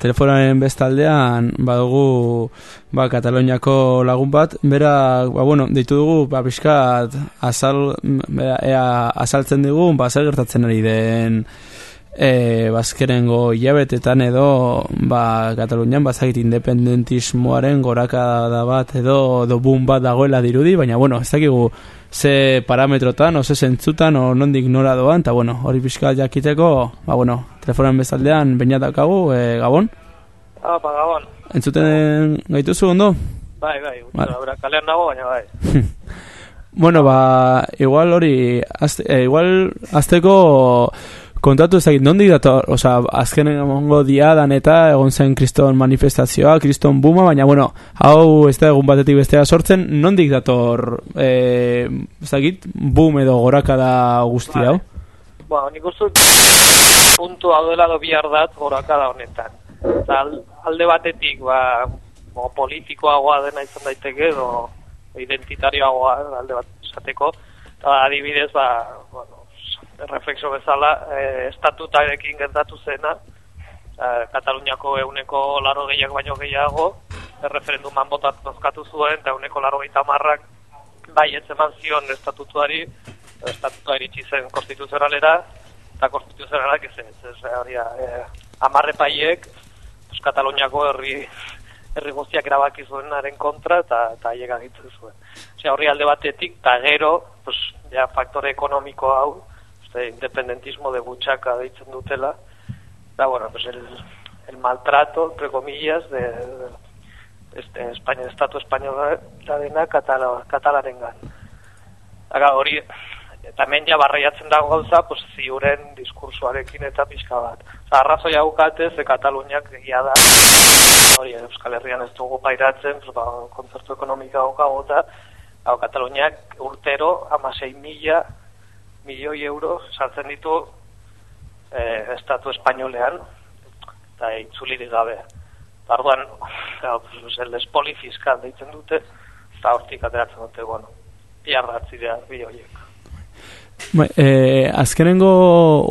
telefonaren bestaldean badugu ba, Kataloniako lagun bat, bera, ba, bueno, deitu dugu, ba, pixkat azal, bera, ea, azaltzen digu, ba, zer gertatzen ari den e, bazkerengo hilabetetan edo ba, Katalunian bazakit independentismoaren gorakada bat edo boom bat dagoela dirudi, baina bueno, ez dakigu ze parametrotan, o ze zentzutan, o nondik nora doan, eta bueno, hori pixka jakiteko, ba bueno, telefonan bezaldean bainatakagu, e, Gabon? Apa, gabon. Entzuten gaituzu ondo? Bai, bai, Vale. vale. kalean nago, baina bai. Bueno, ba, igual hori, azte, eh, igual azteko kontatu ezagit, nondik dator, oza, azkenen egongo diadan eta egon zen kriston manifestazioa, kriston buma, baina, bueno, hau ez da egun batetik bestea sortzen, nondik dator, eh, ezagit, boom edo gorakada guzti hau? Ba, nik uste puntu hau dela do bihar dat gorakada honetan. Eta al- alde batetik, ba, bo, politikoagoa dena izan daiteke, edo identitarioagoa alde bat esateko. Eta adibidez, ba, bueno, reflexo bezala, e, estatutarekin gertatu zena, e, Kataluniako euneko laro gehiak baino gehiago, referenduman botat bozkatu zuen, eta euneko laro marrak bai ez eman zion estatutuari, estatutua iritsi zen konstituzionalera, eta konstituzionalak ez ez, hori, e, amarre paiek, pues, Kataluniako herri herri guztiak erabaki zuenaren kontra eta eta haiek agitzen zuen. Osea, horri alde batetik eta gero, pues ja faktore ekonomiko hau, uste, independentismo de butxaka deitzen dutela. Da bueno, pues el, el maltrato, entre comillas, de, de este España, estatu espainola dena katala, katalarengan. Aga hori eta hemen ja barreiatzen dago gauza, pues ziuren diskursoarekin eta pixka bat. Osa, arrazoia aukate, ze Kataluniak egia da, hori Euskal Herrian ez dugu pairatzen, pues, ba, kontzertu ekonomika eta hau Kataluniak urtero amasei mila milioi euro sartzen ditu eh, estatu espainolean eta itzulirik gabe. Pues, el espoli fiskal deitzen dute, eta hortik ateratzen dute, bueno, biarratzi dira bi horiek. Bai, eh, azkenengo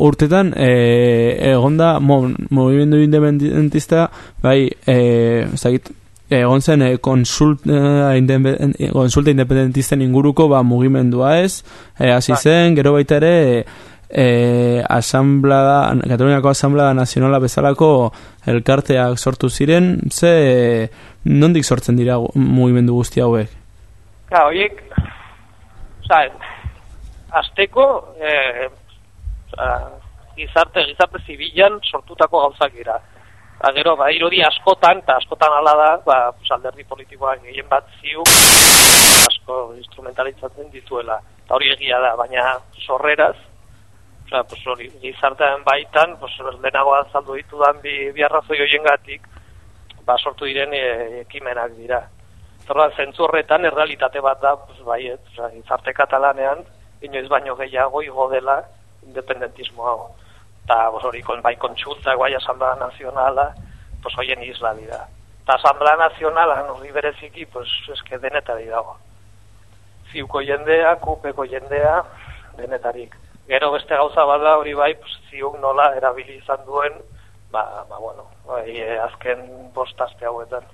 urtetan eh, egonda mo, movimendu independentista bai, eh, ezagit, egon zen eh, konsulta, independen- eh, konsulta independentisten inguruko ba, mugimendua ez, eh, hasi Bai. zen, gero baita ere eh, asamblada, Kataluniako asamblada nazionala bezalako elkarteak sortu ziren, ze nondik sortzen dira mugimendu guzti hauek? Ka, horiek, oza, azteko, eh, oza, gizarte, gizarte zibilan sortutako gauzak dira. Ba, gero, ba, irudi askotan, eta askotan ala da, ba, pues, alderdi politikoak gehien bat ziu, asko instrumentalitzatzen dituela. Eta hori egia da, baina sorreraz, Osea, pues hori, gizartean baitan, pues, lehenago azaldu ditudan bi, bi arrazoi horiengatik, ba, sortu diren e, ekimenak dira. Zorra, zentzu horretan, errealitate bat da, pues, baiet, osea, gizarte katalanean, inoiz baino gehiago igo dela independentismo hau. Eta, hori, kon, bai kontsulta, bai asamblea nazionala, pues, hoien isla dira. Eta asamblea nazionala, hori bereziki, pues, eske denetari dago. Ziuko jendea, kupeko jendea, denetarik. Gero beste gauza bada hori bai, pues, ziuk nola erabili izan duen, ba, ba bueno, bai, eh, azken bost aste hauetan.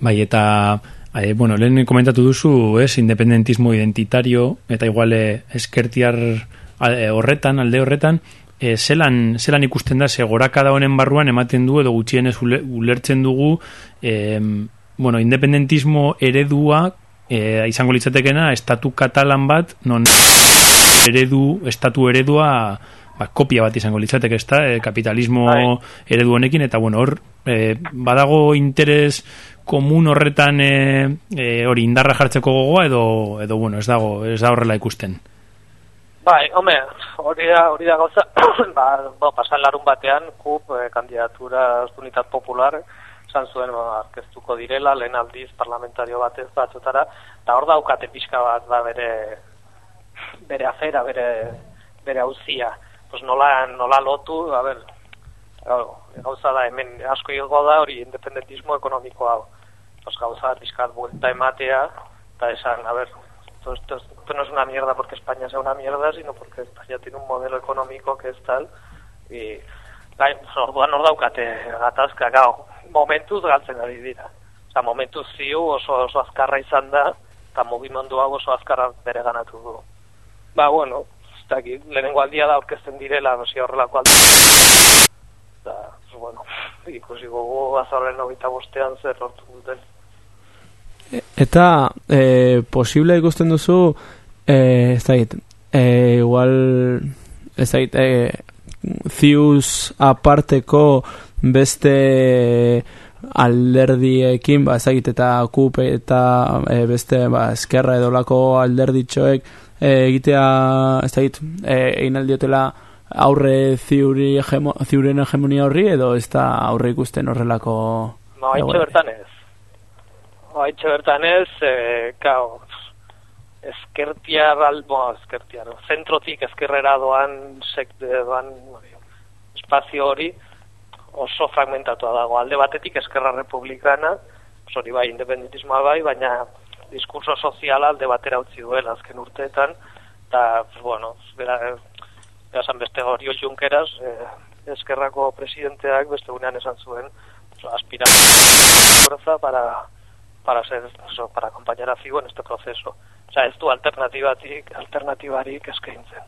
Bai, eta eh, bueno, lehen komentatu duzu, ez, independentismo identitario, eta igual eskertiar eh, horretan, alde horretan, eh, zelan, zelan ikusten da, ze gorakada honen barruan ematen du, edo gutxienez ule- ulertzen dugu, eh, bueno, independentismo eredua, eh, izango litzatekena, estatu katalan bat, non eredu, estatu eredua, ba, kopia bat izango litzateke, ezta, eh, kapitalismo Bai. eredu honekin, eta bueno, hor, eh, badago interes komun horretan eh, eh, hori indarra jartzeko gogoa edo edo bueno, ez dago, ez da horrela ikusten. Bai, home, hori da, hori da gauza, ba, bo, pasan larun batean, KUP, eh, kandidatura Unitat Popular, esan zuen ba, arkeztuko direla, lehen aldiz parlamentario batez batzutara, eta hor daukate pixka bat da bere, bere afera, bere, bere hauzia. Pues nola, nola lotu, a ber, gau, gauza da, hemen asko higo da hori independentismo ekonomiko hau. Pues gauza da pixkat buelta ematea, eta esan, a ver, esto, esto, esto no es una mierda porque España sea una mierda, sino porque España tiene un modelo económico que es tal, y gai, orduan hor daukate gatazka, gau, momentuz galtzen ari dira. Osa, momentuz ziu oso, oso azkarra izan da, eta mugimendu hau oso azkarra bere ganatu du. Ba, bueno, ez dakit, lehenengo aldia da aurkezten direla, no horrelako aldia. Eta, bueno, ikusi gogo azarren hogeita bostean zer lortu duten. Eta eh, posible ikusten duzu eh, ez dakit, eh, igual ez dakit, eh, ziuz aparteko beste alderdiekin, ba, ezagit eta kup eta e, beste ba, eskerra edolako alderditxoek e, egitea, ezagit, e, egin aldiotela aurre ziuri hegemo, ziuren hegemonia horri edo ez da aurre ikusten horrelako No, bertan ez. Haitxe bertan ez, e, kao, eskertiar, albo, eskertiar, zentrotik eskerrera doan, sek, doan espazio hori, oso fragmentatua dago. Alde batetik eskerra republikana, hori bai, independentismoa bai, baina diskurso soziala alde batera utzi duela azken urteetan, eta, bueno, bera, esan beste hori junkeras, eh, eskerrako presidenteak beste unean esan zuen, fuerza para, para ser, eso, para acompañar a Figo en este proceso. O sea, ez du alternatibatik, alternatibarik eskaintzen.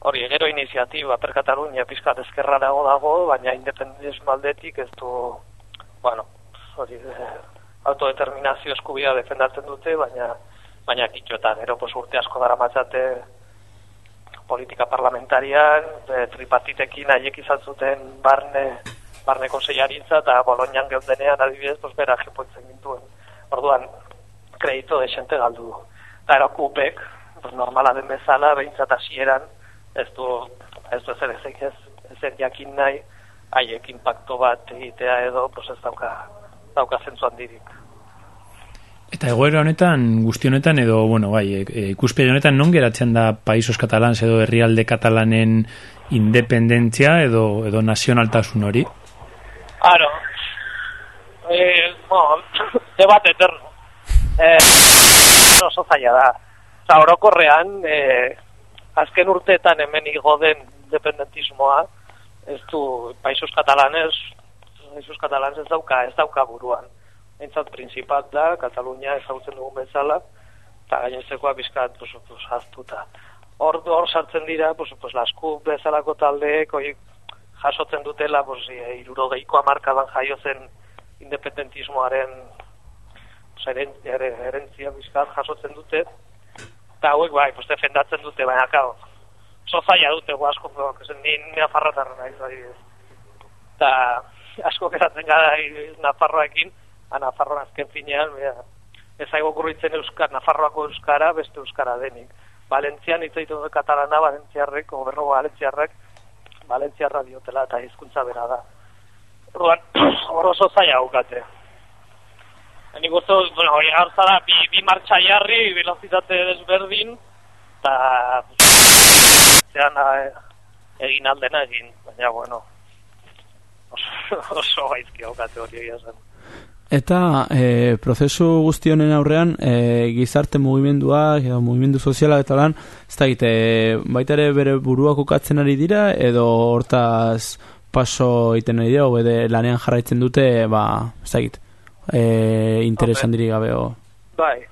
Hori, gero iniziatiba per Katalunia pizkat eskerra dago dago, baina independentismo aldetik ez du, bueno, hori, eh, autodeterminazio eskubia defendatzen dute, baina baina kitxoetan, gero pues, urte asko dara matzate politika parlamentarian, e, tripatitekin haiek izan zuten barne, barne konseiaritza eta Bolognan geundenean adibidez, pues, bera jepoitzen gintuen. Orduan, kredito de xente galdu du. Eta erokupek, pues, normala den bezala, behintzat hasieran ez du, ez du ezer ezek ez, ezer jakin nahi, haiek impacto bat egitea edo, pues ez dauka, dauka zentzu handirik. Eta egoera honetan, guzti honetan, edo, bueno, bai, e, e, honetan non geratzen da Paisos Katalans edo herrialde Katalanen independentzia edo edo nazionaltasun hori? Aro, eh, bueno, debate eterno. Eh, oso zaila da. Osa, orokorrean, eh, azken urteetan hemen igo den independentismoa, ez du, Paisos Katalanes, Paisos Katalanes ez dauka, ez dauka buruan. Entzat principat da, Katalunia ezagutzen dugun bezala, eta gainentzekoa bizkat, pues, pues, haztuta. Hor, hor sartzen dira, pues, pues, lasku bezalako taldeek, hori jasotzen dutela, pues, e, irurogeiko amarkadan jaio zen independentismoaren erentzia bizkat jasotzen dute, eta hauek bai, pues, defendatzen dute, baina kao, oso zaila dute, gu asko, zen, ni, ni afarrotarra nahi, adibidez. Eta asko geratzen gara Nafarroekin, a Nafarroan azken finean, mira, ez aigo kurritzen euskar, Nafarroako euskara, beste euskara denik. Valentzian hitz egiten dut katalana, Valentziarrek, gobernu Valentziarrek, Valentziarra diotela eta hizkuntza bera da. Orduan, hor oso zaila aukate. Nik uste, bueno, hori gaurza da, bi, bi martxa jarri, velozitate desberdin, eta zean eh, egin aldena egin, baina, bueno, oso, oso gaizki aukate hori egia zen. Eta e, prozesu guzti honen aurrean e, gizarte mugimenduak edo mugimendu sozialak eta lan ez da egite, baita ere bere buruak ukatzen ari dira edo hortaz paso egiten ari dira o bede lanean jarraitzen dute ba, ez da egite, e, interesan diri gabe o... Bai,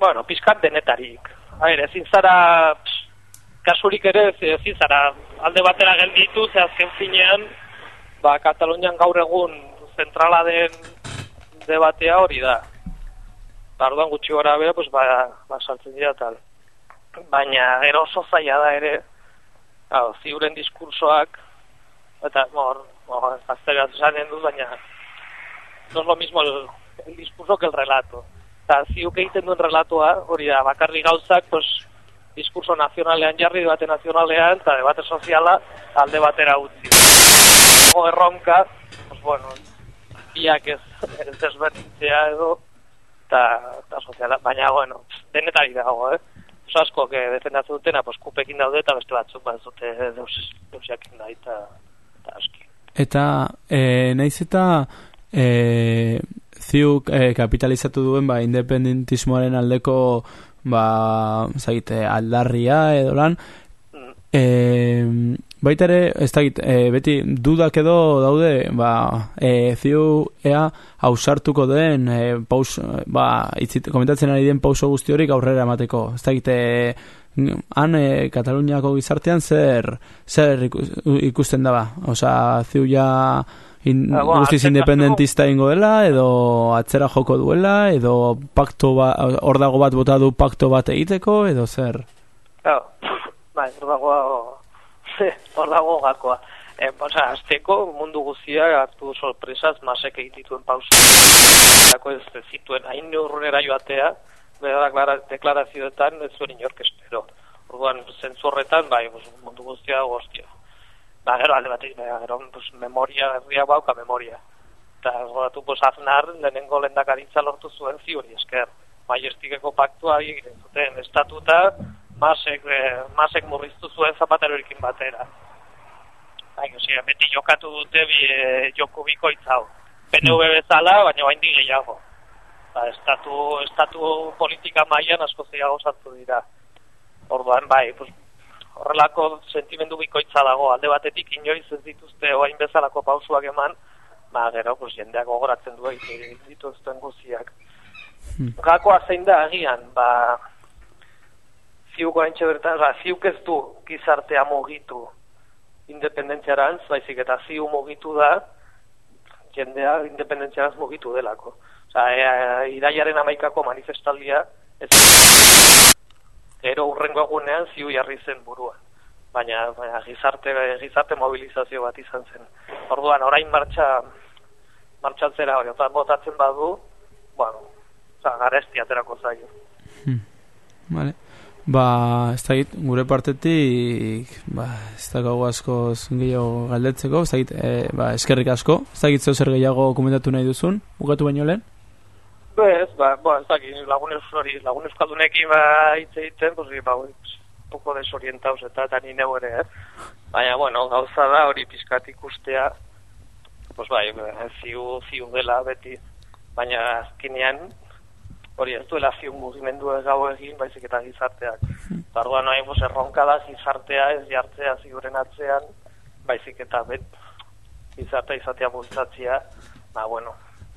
bueno, pizkat denetarik. Aire, ezin zara pss, kasurik ere ezin zara. Alde batera gelditu, ze azken finean ba, Katalunian gaur egun zentrala den debatea hori da. Barduan gutxi gora bera, pues, ba, ba saltzen dira tal. Baina gero oso zaila da ere, hau, ziuren diskursoak, eta mor, mor, aztera zanen dut, baina no es lo mismo el, el discurso que el relato. Eta ziuk egiten duen relatoa, hori da, bakarri gauzak, pues, diskurso nazionalean jarri, debate nazionalean, eta debate soziala alde batera utzi. Go erronka, pues bueno, biak ez, ez desberdintzea edo, eta, eta soziala, baina, bueno, denetari dago, eh? Oso asko, que defendatzen dutena, pues, kupekin daude, eta beste batzuk, bat zute deus, deusiakin da, eta, eta aski. Eta e, naiz eta e, ziuk e, kapitalizatu duen ba, independentismoaren aldeko ba, zagite, aldarria edo lan e, baita ere ez dakit, e, beti dudak edo daude ba, e, ziu ea hausartuko den e, paus, ba, itzit, komentatzen ari den pauso guzti horik aurrera emateko. Ez dakit, e, han e, Kataluniako gizartean zer zer ikusten daba? Osea ziu ja in, bueno, guztiz independentista ingo dela edo atzera joko duela edo pakto ba, hor dago bat bota du pakto bat egiteko edo zer? Claro, bai, hor dago hor dago gakoa. E, oza, azteko mundu guztia hartu sorpresaz masek egitituen pausa. Ez zituen hain neurrunera joatea, bera deklara- deklarazioetan ez zuen inork espero. Orduan, zentzu horretan, bai, mundu guztia goztia. Ba, gero alde batetik, ba, gero, pues, memoria, herria bauka memoria. Eta, gogatu, pues, aznar, lehenengo lendakaritza lortu zuen ziuri esker. Majestikeko paktua egiten zuten estatuta, masek, eh, masek murriztu zuen zapaterorekin batera. Bai, osea, beti jokatu dute bi, e, joku bikoitza hau. PNV bezala, baina bain gehiago. Ba, estatu, estatu politika mailan asko gehiago sartu dira. Orduan, bai, pues, horrelako sentimendu bikoitza dago. Alde batetik inoiz ez dituzte oain bezalako pausuak eman, ba, gero, pues, jendeak gogoratzen du egiten dituzten guziak. Gakoa zein da agian, ba, ziuko haintxe bertan, ba, ziuk ez du gizartea mugitu independentziarantz, baizik eta ziu mugitu da, jendea independentziarantz mugitu delako. Osa, e, iraiaren amaikako manifestaldia, ez gero urrengo egunean ziu jarri zen buruan. Baina, baina gizarte, gizarte mobilizazio bat izan zen. Orduan, orain martxa, martxatzera hori, eta botatzen badu, bueno, oza, garesti aterako zaio. Vale. Ba, ez dakit, gure partetik, ba, ez dakago asko gehiago galdetzeko, ez dakit, e, ba, eskerrik asko, ez dakit zeu zer gehiago komentatu nahi duzun, bukatu baino lehen? Bez, ba, ba, ez dakit, lagun hori, lagun euskaldunekin ba, hitz egiten, pues, ba, pues, poco desorientaus eta eta ni neu ere, eh? Baina, bueno, gauza da hori pizkat ikustea, pues bai, ziu, ziu dela beti, baina azkenean, hori ez duela ziu mugimendu gau egin, baizik eta gizarteak. Tarduan nahi, pues, erronka da gizartea ez jartzea ziuren atzean, baizik eta bet, gizartea izatea bultzatzea, ba, bueno,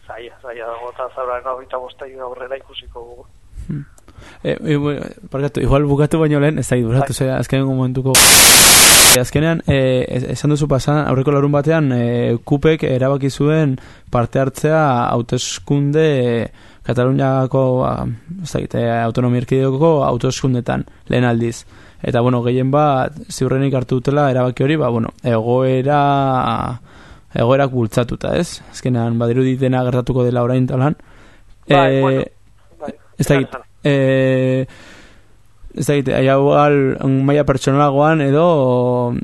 zaila, zaila dago, eta zauraren horita bostai aurrera ikusiko dugu. E, e, bueno, parkatu, igual bukatu baino lehen, ez da duratu zera, azkenen momentuko e, azkenean, e, es- esan duzu pasan, aurreko larun batean e, kupek erabaki zuen parte hartzea hauteskunde e, Kataluniako ba, ez dakit, e, autonomia erkidegoko hauteskundetan lehen aldiz eta bueno, gehien bat ziurrenik hartu dutela erabaki hori, ba, bueno, egoera egoerak bultzatuta, ez? Azkenean, badirudi dena gertatuko dela orain talan. Bai, Eh, bueno, bai, ez dakit, eh, ez dakit, igual maila pertsonalagoan edo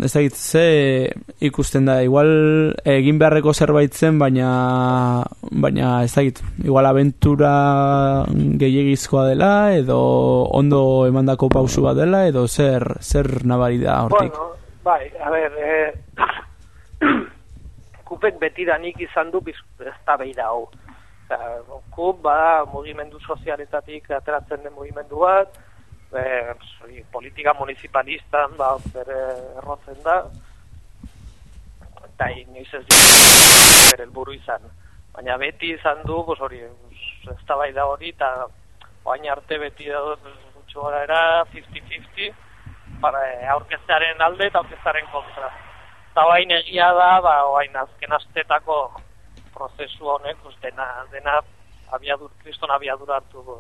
ez dakit ze ikusten da, igual egin beharreko zerbait zen, baina baina ez dakit, igual aventura gehiagizkoa dela edo ondo emandako pausu bat dela edo zer zer nabari da hortik. Bueno, bai, a ber, eh, kupek betidanik izan du biz- eztabaida hau. Osea, kup bada mugimendu sozialetatik ateratzen den mugimendu bat, eh, politika municipalistan ba, bere errotzen da, eta inoiz ez ditu bere helburu izan. Baina beti izan du, pues hori, eztabaida hori, eta oain arte beti da gutxo gara era 50-50, para eh, aurkeztearen alde eta aurkeztearen kontra. Eta oain egia da, ba, oain azken astetako prozesu honek, pues, dena, dena abiadur, kriston abiadura hartu du,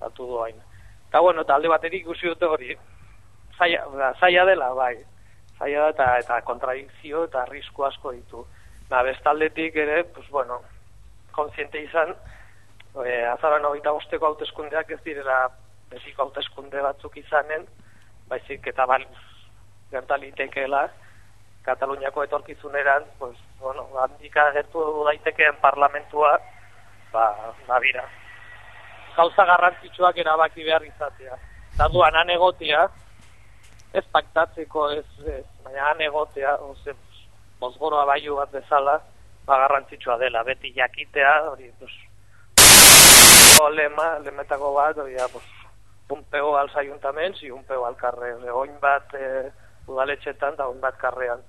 hartu du oain. Eta bueno, eta alde baterik ikusi dute hori, zaila, ba, zaila dela, bai. Zaila da eta, eta kontradikzio eta arrisku asko ditu. Ba, bestaldetik ere, pues bueno, kontziente izan, e, azaran hogeita bosteko hauteskundeak ez direla beziko hauteskunde batzuk izanen, baizik eta bal, gertalitekeela, Kataluniako etorkizuneran, pues, bueno, handik agertu daitekeen parlamentua, ba, ba bira. Gauza garrantzitsuak erabaki behar izatea. Eta duan, han egotea, ez paktatzeko, ez, ez baina han egotea, oze, bozgoroa baiu bat bezala, ba, garrantzitsua dela, beti jakitea, hori, pues, lema, lemetako bat, hori pues, un peo als ayuntaments y un peo al carrer. Oin bat eh, udaletxetan eta oin bat karrean,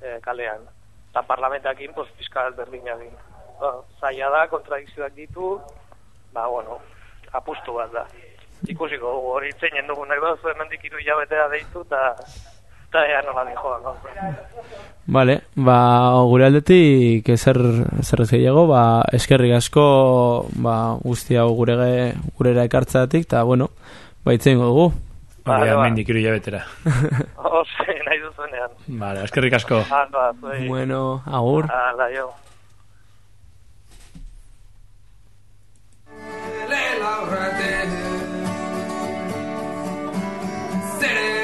eh, kalean. Eta parlamentakin, pues, fiskal berdina din. Ba, zaila da, kontradikzioak ditu, ba, bueno, apustu bat da. Ikusiko dugu, hori zeinen dugunak da, zuen mendik iru hilabetea deitu, eta eta ea nola di joan gauza. Vale, ba, gure aldetik ezer, ezer ez gehiago, ba, eskerrik asko ba, guzti hau gure, gurera ekartzatik, eta bueno, ba, itzen dugu. Hori Vale, da, ba. mendik iru hilabetera. Ose, nahi duzunean. Vale, eskerrik asko. Hala, zuei. Bueno, agur. Hala, jo.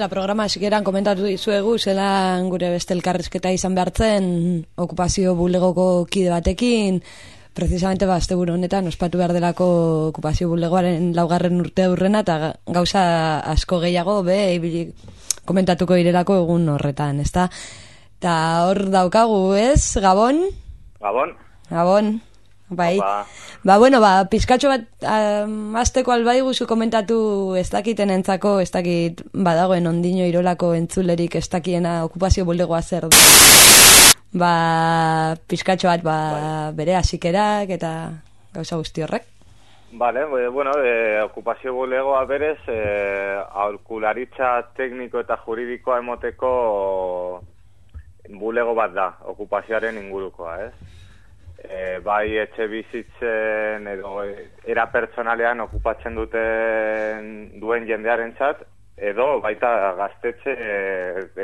Eta programa esikeran komentatu dizuegu, zelan gure beste elkarrizketa izan behartzen okupazio bulegoko kide batekin, precisamente ba, azte honetan ospatu behar delako okupazio bulegoaren laugarren urte aurrena, eta ga- gauza asko gehiago, be, ibili komentatuko irelako egun horretan, ezta? Eta hor daukagu, ez, Gabon? Gabon. Gabon, bai. Ba, bueno, ba, pizkatxo bat um, azteko albai guzu komentatu ez dakiten entzako, ez dakit badagoen ondino irolako entzulerik ez dakiena okupazio bulegoa zer da. Ba, pizkatxo bat, ba, bere hasikerak eta gauza guzti horrek. Vale, e, bueno, e, okupazio bulegoa berez, e, aurkularitza tekniko eta juridikoa emoteko bulego bat da, okupazioaren ingurukoa, ez? E, bai etxe bizitzen edo era pertsonalean okupatzen duten duen jendearen txat, edo baita gaztetxe e,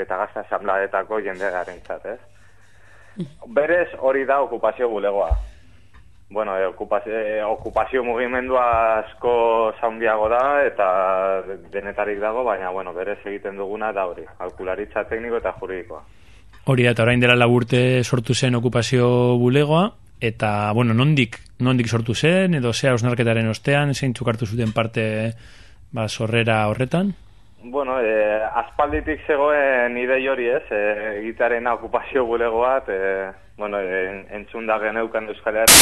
eta gazta asamladetako jendearen txat, ez? Berez hori da okupazio bulegoa. Bueno, e, okupazio, e, okupazio mugimendua asko zaundiago da eta denetarik dago, baina bueno, berez egiten duguna da hori, kalkularitza tekniko eta juridikoa. Hori da, eta orain dela laburte sortu zen okupazio bulegoa, eta, bueno, nondik, nondik sortu zen, edo zea osnarketaren ostean, zeintzuk hartu zuten parte ba, sorrera horretan? Bueno, e, aspalditik zegoen idei hori ez, e, egitaren okupazio bulego bat, e, bueno, e, entzun da geneukan Euskal Herri.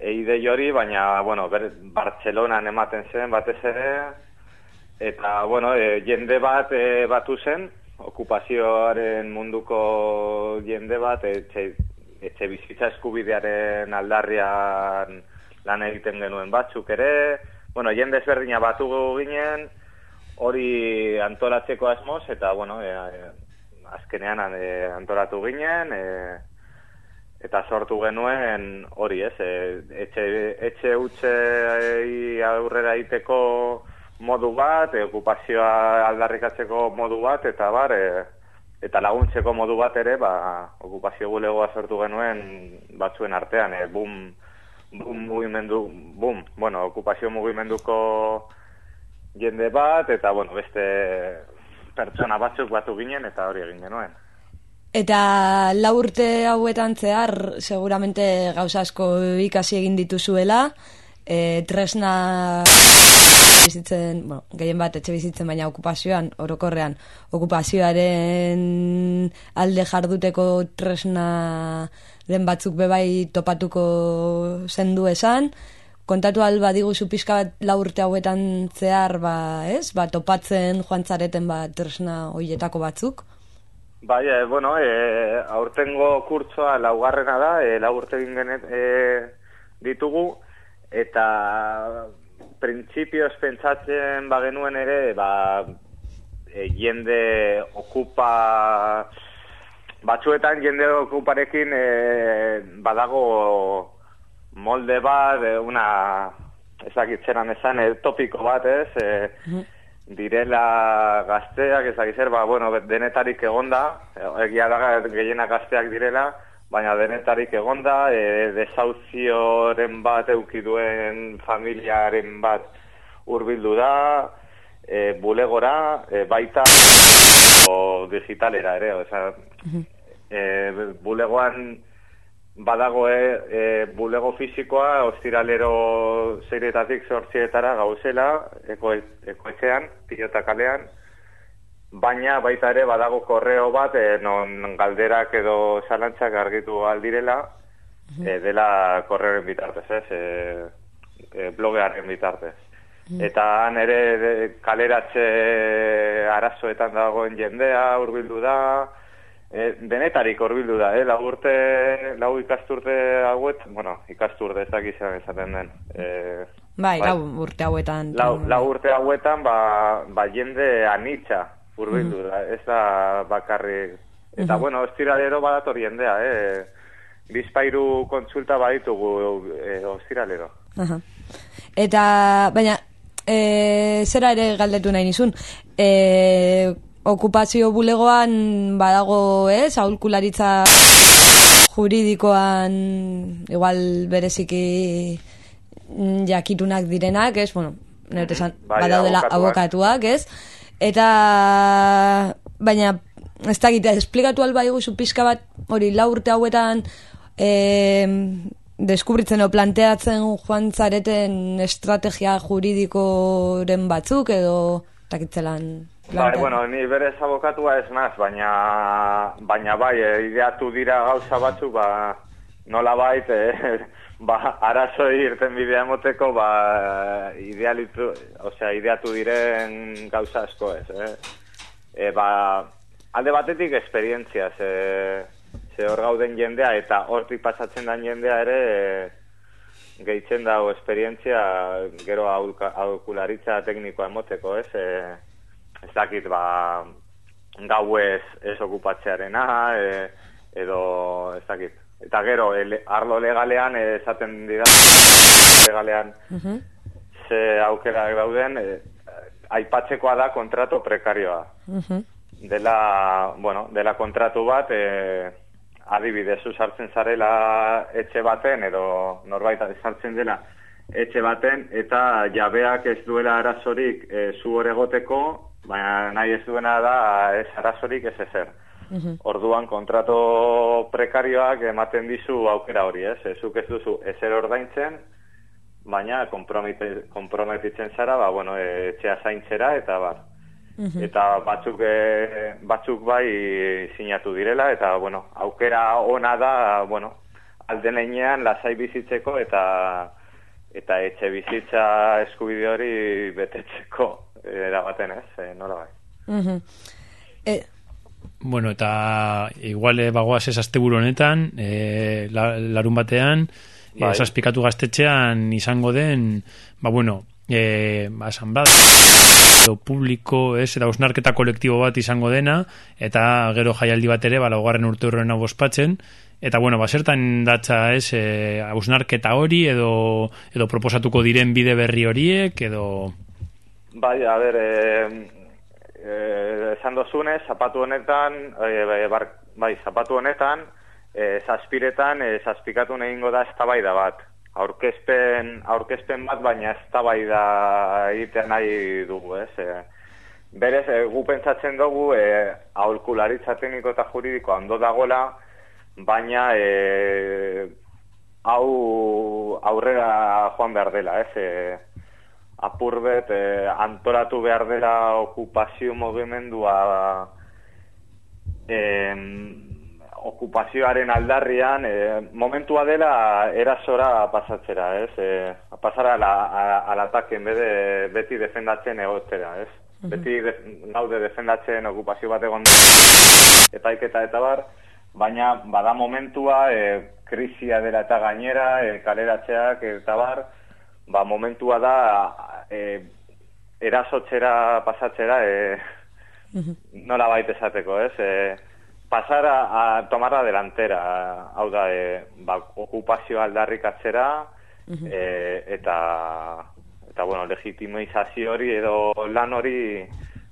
E, idei hori, baina, bueno, ber, Bartzelonan ematen zen batez ere, eta, bueno, e, jende bat e, batu zen, okupazioaren munduko jende bat, etxe, etxe bizitza eskubidearen aldarrian lan egiten genuen batzuk ere, bueno, jende ezberdina batu ginen, hori antolatzeko asmoz, eta, bueno, e, azkenean e, antolatu ginen, e, eta sortu genuen hori ez, e, etxe, etxe utxei aurrera egiteko modu bat, e, okupazioa aldarrikatzeko modu bat, eta bar, e, eta laguntzeko modu bat ere, ba, okupazio bulegoa sortu genuen batzuen artean, e, boom, boom mugimendu, boom, bueno, okupazio mugimenduko jende bat, eta, bueno, beste pertsona batzuk batu ginen, eta hori egin genuen. Eta lau urte hauetan zehar, seguramente gauza asko ikasi egin dituzuela, e, tresna bizitzen, bueno, gehien bat etxe bizitzen, baina okupazioan, orokorrean, okupazioaren alde jarduteko tresna den batzuk bebai topatuko zendu esan, kontatu alba diguzu pixka bat lau urte hauetan zehar, ba, ez? Ba, topatzen joan zareten ba, tresna hoietako batzuk. Bai, e, bueno, e, aurtengo kurtsoa laugarrena da, e, lau urte egin genet, e, ditugu, eta printzipioz pentsatzen bagenuen ere, ba, e, jende okupa, batzuetan jende okuparekin e, badago molde bat, e, una, ezakitzeran esan, e, topiko bat, ez, e, direla gazteak, ezak zer, ba, bueno, denetarik egonda, egia da gehienak gazteak direla, baina denetarik egonda, e, desauzioren bat eukiduen familiaren bat hurbildu da, e, bulegora, e, baita o digitalera ere, oza, e, bulegoan badago e, bulego fisikoa ostiralero zeiretatik sortzietara gauzela eko, ekoetxean, pilota kalean baina baita ere badago korreo bat e, non galderak edo zalantzak argitu aldirela e, dela korreoren bitartez ez e, e, blogearen bitartez eta han ere de, kaleratze arazoetan dagoen jendea hurbildu da E, denetarik horbildu da, eh? lau urte, lau ikasturte hauet, bueno, ikasturte ez dakizan esaten den. E, bai, lau urte hauetan. Lau, lau urte hauetan, ba, ba jende anitza hurbildu da, ez da bakarri. Eta, bueno, ostiralero badator jendea, eh? Bizpairu kontsulta baditugu e, ostiralero. Aha. Eta, baina, e, zera ere galdetu nahi nizun, e, okupazio bulegoan badago, ez, aholkularitza juridikoan igual bereziki jakitunak direnak, ez, bueno, nire esan, Bai, badaudela abokatuak. abokatuak, ez, eta baina ez da gita, esplikatu alba iguzu pixka bat, hori lau urte hauetan e, deskubritzen o planteatzen joan zareten estrategia juridikoren batzuk edo takitzelan Bai, bueno, ni berez abokatua ez naz, baina, baina bai, e, ideatu dira gauza batzu, ba, nola bait, e, ba, arazo irten bidea emoteko, ba, idealitu, osea, ideatu diren gauza asko ez, eh? E, ba, alde batetik esperientzia, ze, ze hor gauden jendea, eta hortik pasatzen den jendea ere, e, gehitzen dago esperientzia, gero aholkularitza teknikoa emoteko, ez? E, ez dakit, ba, gauez ez okupatzearena, e, edo, ez dakit. Eta gero, ele, arlo legalean, eh, esaten dira, legalean, ze aukera dauden, e, aipatzekoa da kontrato prekarioa. Dela, bueno, dela kontratu bat, e, adibidez, zu sartzen zarela etxe baten, edo norbait sartzen dela etxe baten, eta jabeak ez duela arazorik e, zu hor egoteko, baina nahi ez duena da ez arazorik ez ezer. Orduan kontrato prekarioak ematen dizu aukera hori, ez? Ez zuk ez duzu ezer ordaintzen, baina konprometitzen zara, ba, bueno, e, etxea zaintzera eta bar. Eta batzuk, e, batzuk bai sinatu direla, eta, bueno, aukera ona da, bueno, alden heinean lasai bizitzeko eta eta etxe bizitza eskubide hori betetzeko erabaten, ez? E, nola bai. Mhm. E, Bueno, eta igual eh, bagoaz ez asteburu honetan, eh, la, larun batean, Bai. eh, zazpikatu gaztetxean izango den, ba bueno, eh, asamblada edo publiko, ez, eta ausnarketa kolektibo bat izango dena, eta gero jaialdi bat ere, ba, laugarren urte horrena bospatzen, eta bueno, ba, zertan datza, ez, eh, ausnarketa hori, edo, edo proposatuko diren bide berri horiek, edo... Bai, a ber, eh, eh, esan dozunez, zapatu honetan, eh, bai, bar, bai, zapatu honetan, eh, zazpiretan, eh, zazpikatu egingo da eztabaida bat. Aurkezpen, aurkezpen bat, baina eztabaida egiten nahi dugu, ez? Eh, berez, eh, gu pentsatzen dugu, eh, aholkularitza tekniko eta juridiko ondo dagoela, baina eh, hau aurrera joan behar dela, ez? Eh, apurbet eh, antolatu behar dela okupazio mugimendua eh, okupazioaren aldarrian, e, momentua dela erasora pasatzera, ez? E, pasara ala, a- al ataque, en vez de beti defendatzen egotera, ez? Beti de, gaude defendatzen okupazio bat egon epaiketa eta bar, baina bada momentua e, krisia dela eta gainera, e, kaleratzeak eta bar, ba momentua da e, erasotzera pasatzera, e, nola baita esateko, ez? E, pasar a, a tomar la delantera, hau da, e, ba, okupazio aldarrikatzera, e, eta, eta, bueno, legitimizazio hori edo lan hori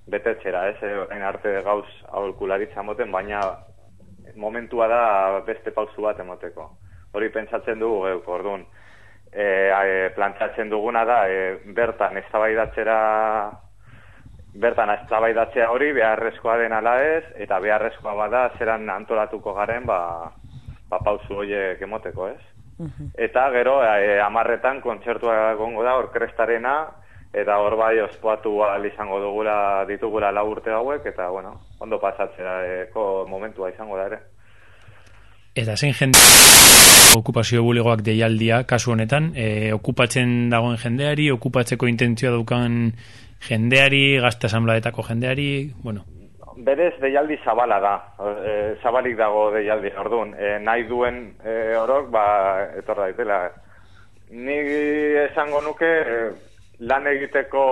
betetzera, ez? E, orain arte gauz aholkularitza moten, baina momentua da beste pausu bat emoteko. Hori pentsatzen dugu, geuk, orduan. E, e, planteatzen duguna da, e, bertan eztabaidatzera bertan eztabaidatzea hori beharrezkoa den ala ez, eta beharrezkoa bada zeran antolatuko garen, ba, ba pausu horiek emoteko, ez? Eta gero, e, amarretan kontzertua egongo da, orkrestarena, eta hor bai ospoatu izango dugula, ditugula lau urte hauek, eta bueno, ondo pasatzeko momentua izango da ere. Eta zein jende okupazio bulegoak deialdia kasu honetan, e, okupatzen dagoen jendeari, okupatzeko intentzioa daukan jendeari, gazte asamlaetako jendeari, bueno, Berez deialdi zabala da, e, zabalik dago deialdi, orduan, e, nahi duen e, orok, ba, etor daitela. Ni esango nuke e, lan egiteko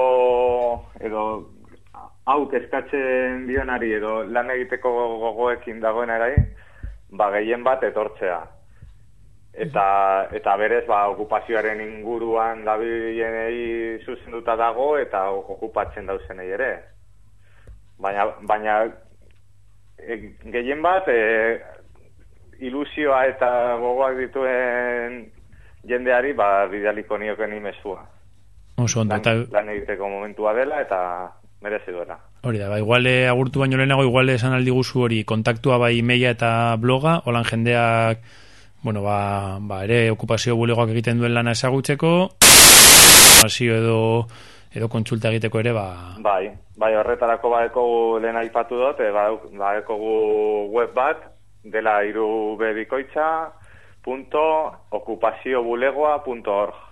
edo hau eskatzen dionari edo lan egiteko gogoekin dagoen erai, ba, gehien bat etortzea. Eta, eta berez, ba, okupazioaren inguruan dabilenei zuzenduta dago eta okupatzen dauzenei ere. Baina, baina e, gehien bat e, ilusioa eta gogoak dituen jendeari ba, bidaliko nioken imesua. oso Lan, eta lan egiteko momentua dela eta merezi duela. Hori da, ba, igual eh, agurtu baino lehenago, igual esan aldi guzu hori, kontaktua bai meia eta bloga, holan jendeak, bueno, ba, ba ere okupazio bulegoak egiten duen lana ezagutzeko, okupazio edo edo kontsulta egiteko ere, ba, Bai, bai horretarako badekogu lehen aipatu dut, e, badekogu web bat, dela irubebikoitza punto okupaziobulegoa.org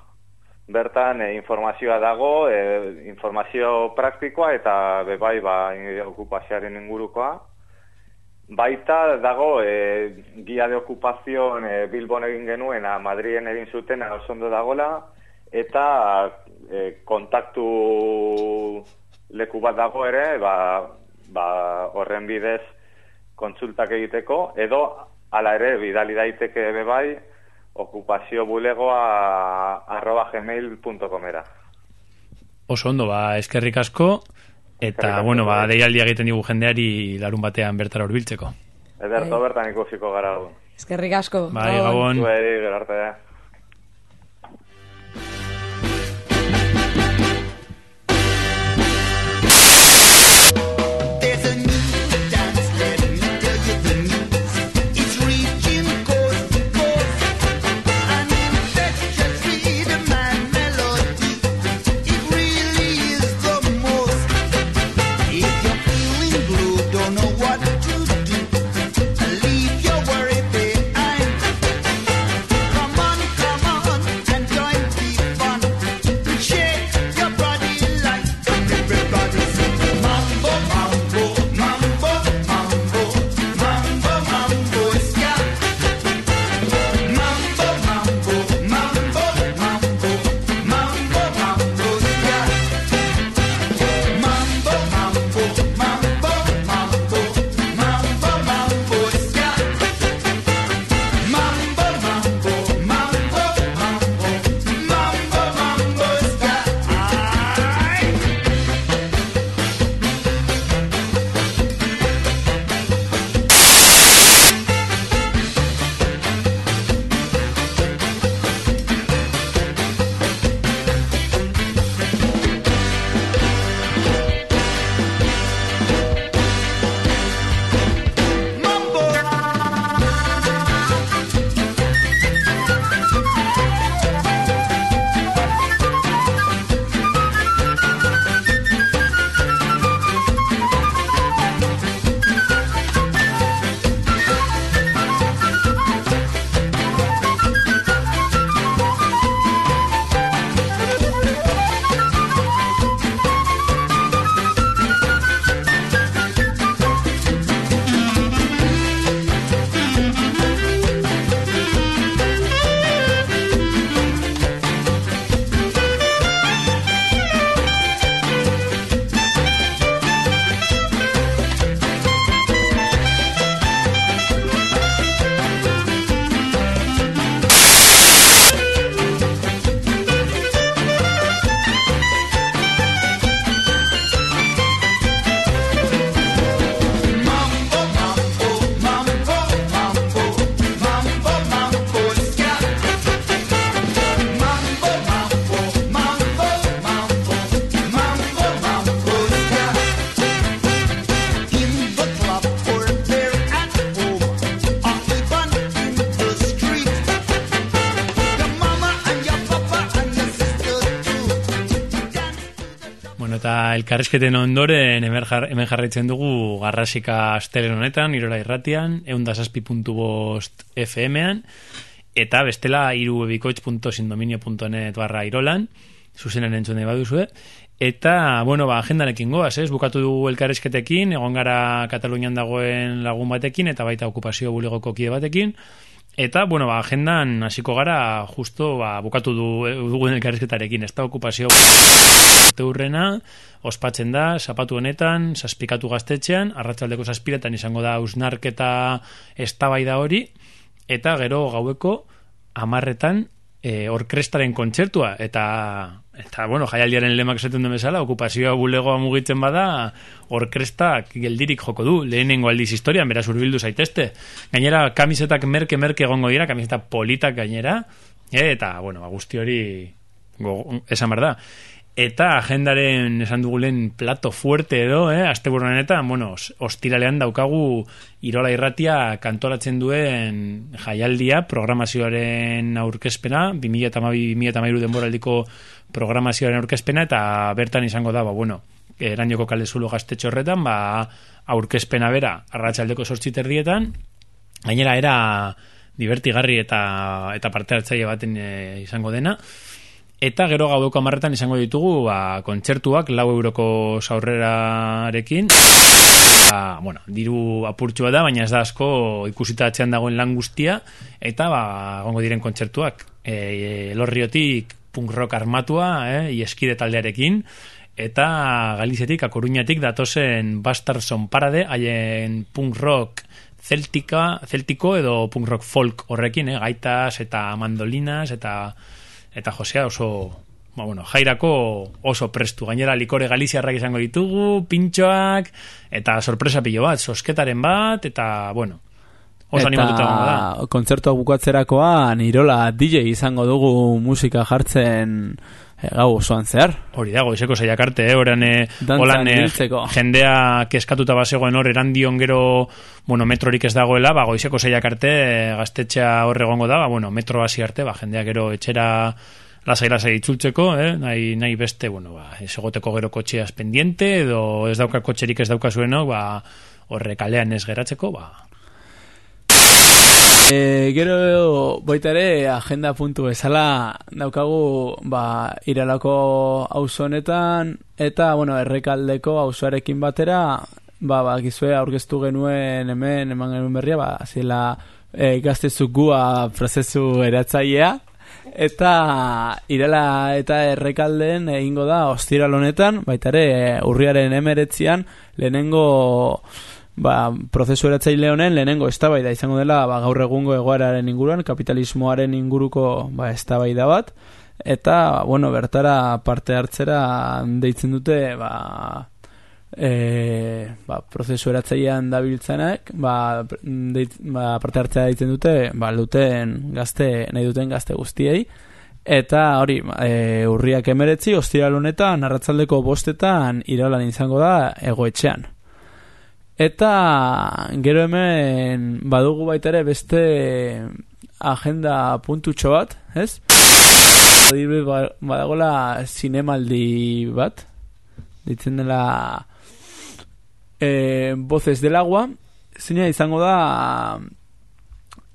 Bertan e, informazioa dago, e, informazio praktikoa eta bebai ba, okupazioaren ingurukoa. Baita dago e, guia de okupazion e, Bilbon egin genuen, a Madrien egin zuten, ondo dagola, eta e, kontaktu leku bat dago ere, ba, ba, horren bidez kontsultak egiteko, edo hala ere bidali daiteke be bai okupazio bulegoa arroba gmail.com era. oso ondo, ba, eskerrik asko, eta, bueno, ba, deialdia egiten digu jendeari larun batean bertara hurbiltzeko. Ederto bertan ikusiko gara. Eskerrik asko. Bai, gabon. Zueri, gero arte. Elkarrizketen ondoren hemen, jar, hemen jarraitzen dugu garrasika astelen honetan, irola irratian, eundasazpi.bost FM-an, eta bestela irubikoitz.sindominio.net barra irolan, zuzenen entzune baduzue, eta, bueno, ba, agendanekin goaz, ez? Bukatu dugu elkarrizketekin, egon gara Katalunian dagoen lagun batekin, eta baita okupazio bulegoko kide batekin, Eta, bueno, ba, agendan hasiko gara, justo, ba, bukatu du, dugun elkarrizketarekin, ez da okupazio urrena, ospatzen da, zapatu honetan, saspikatu gaztetxean, arratzaldeko saspiretan izango da usnarketa eztabaida hori, eta gero gaueko amarretan e, orkrestaren kontzertua, eta, eta bueno, jaialdiaren lemak esaten du bezala, okupazioa bulegoa mugitzen bada, orkrestak geldirik joko du, lehenengo aldiz historian, beraz urbildu zaitezte. Gainera, kamisetak merke-merke egongo dira, kamiseta politak gainera, e, eta, bueno, ba, guzti hori go, esan behar da. Eta agendaren esan dugulen plato fuerte edo, eh, azte eta, bueno, ostiralean daukagu Irola Irratia kantoratzen duen jaialdia, programazioaren aurkezpena, 2008-2008 denboraldiko programazioaren aurkezpena, eta bertan izango da, ba, bueno, eranioko kale zulo gaztetxo horretan, ba, aurkezpena bera, arratsaldeko sortziterrietan, gainera era divertigarri eta, eta parte hartzaile baten e, izango dena, Eta gero gaueko amarretan izango ditugu ba, kontzertuak lau euroko saurrerarekin. Ba, bueno, diru apurtxua da, baina ez da asko ikusita atzean dagoen lan guztia. Eta ba, gongo diren kontzertuak. E, e, lorriotik punk rock armatua, e, ieskide taldearekin. Eta Galizetik, Akoruñatik datozen Bastardson Parade, haien punk rock celtica, celtico edo punk rock folk horrekin, eh? gaitas eta mandolinas eta eta Josea oso ba, bueno, jairako oso prestu. Gainera likore galiziarrak izango ditugu pintxoak eta sorpresa pilo bat sosketaren bat eta bueno oso animatuta gongo da. Eta kontzertua bukatzerakoan Irola DJ izango dugu musika jartzen gau osoan zehar. Hori dago, izeko zeiak arte, eh? Oran, eh, holan, eh, jendea keskatuta bazegoen hor, erandion gero, bueno, metrorik ez dagoela, ba, goizeko zeiak arte, eh, gaztetxea horre gongo da, ba, bueno, metro hasi arte, ba, jendea gero etxera lasai lasai itzultzeko, eh? nahi, nahi beste, bueno, ba, ez egoteko gero kotxeaz pendiente, edo ez dauka kotxerik ez dauka zueno, ba, horre kalean ez geratzeko, ba, E, gero baita ere agenda puntu bezala daukagu ba, iralako auzo honetan eta bueno, errekaldeko auzoarekin batera ba, ba, gizue aurkeztu genuen hemen eman genuen berria ba, zela e, gaztezukua prozesu eratzailea. Eta irala eta errekalden egingo da ostiral honetan baita ere urriaren emeretzian lehenengo ba, prozesu eratzaile honen lehenengo eztabaida izango dela ba, gaur egungo egoeraren inguruan, kapitalismoaren inguruko ba, eztabaida bat, eta, bueno, bertara parte hartzera deitzen dute, ba, e, ba, prozesu eratzailean dabiltzenak, ba, deit, ba, parte hartzea deitzen dute, ba, duten gazte, nahi duten gazte guztiei, eta hori, e, urriak emeretzi, ostiral honetan, arratzaldeko bostetan, iralan izango da, egoetxean. Eta gero hemen badugu baita ere beste agenda puntutxo bat, ez? Adibidez, ba- badagola zinemaldi bat, ditzen dela e, Voces del Agua, zina izango da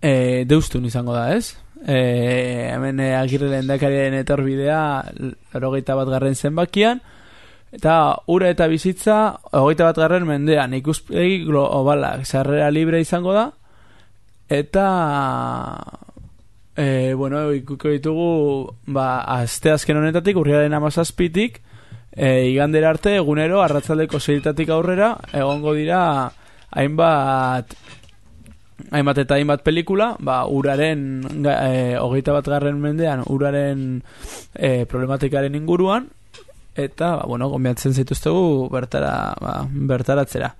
e, deustun izango da, ez? E, hemen e, agirre lehendakariaren etorbidea larogeita bat garren zenbakian, Eta ura eta bizitza hogeita bat garren mendean. Ikuspegi globalak sarrera libre izango da. Eta e, bueno, ikuko ditugu ba, azte azken honetatik urriaren amazazpitik e, igandera arte egunero arratzaldeko zeitatik aurrera egongo dira hainbat hainbat eta hainbat pelikula. Ba, uraren e, hogeita bat garren mendean uraren e, problematikaren inguruan eta, ba, bueno, gombiatzen zituztegu bertara, ba, bertaratzera.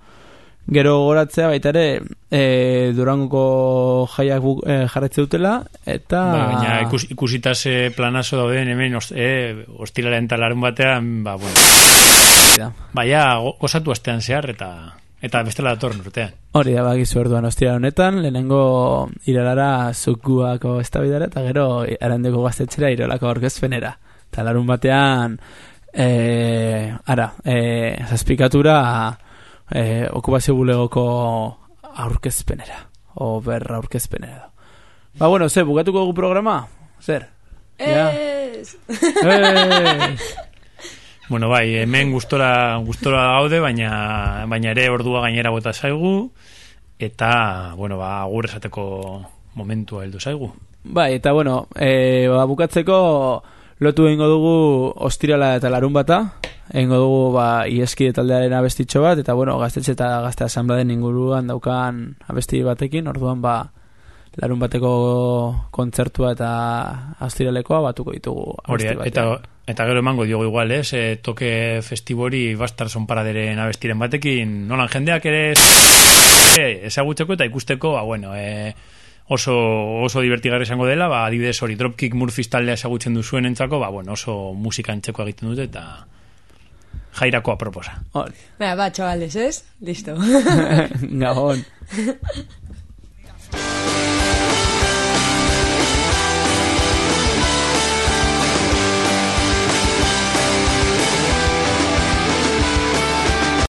Gero goratzea baita ere e, Durangoko jaiak bu, e, jarretze dutela eta Ba, baina ikus, ikusita ze planazo dauden hemen ost, e, ostilaren talarun batean, ba, bueno. Baina, go- gozatu astean zehar eta eta bestela datorren urtean. hori da bakizu orduan ostira honetan lehenengo iralara zukuako eztabaidara eta gero arandeko gaztetxera irolako aurkezpenera eta larun batean E, ara, e, zazpikatura e, okupazio bulegoko aurkezpenera. O berra aurkezpenera. Ba, bueno, ze, bukatuko dugu programa? Zer? Ez! Bueno, bai, hemen gustora gustora gaude, baina baina ere ordua gainera bota zaigu eta bueno, ba agur esateko momentua heldu zaigu. Bai, eta bueno, e, ba, bukatzeko lotu egingo dugu ostirala eta larun bata, egingo dugu ba, ieski taldearen abestitxo bat, eta bueno, gaztetxe eta gazte asamblea inguruan daukan abesti batekin, orduan ba, larun bateko kontzertua eta ostiralekoa batuko ditugu Hori, eta eta gero emango diogu igual, ez? E, toke festibori bastar sonparaderen abestiren batekin, nolan jendeak ere e, ezagutzeko eta ikusteko, ba, bueno, e, oso, oso divertigarri izango dela, ba, adibidez hori Dropkick Murphys taldea esagutzen duzuen entzako, ba, bueno, oso musika antzeko egiten dute eta jairakoa proposa. Hori. Ba, ba, txabales, ez? Listo. Gabon.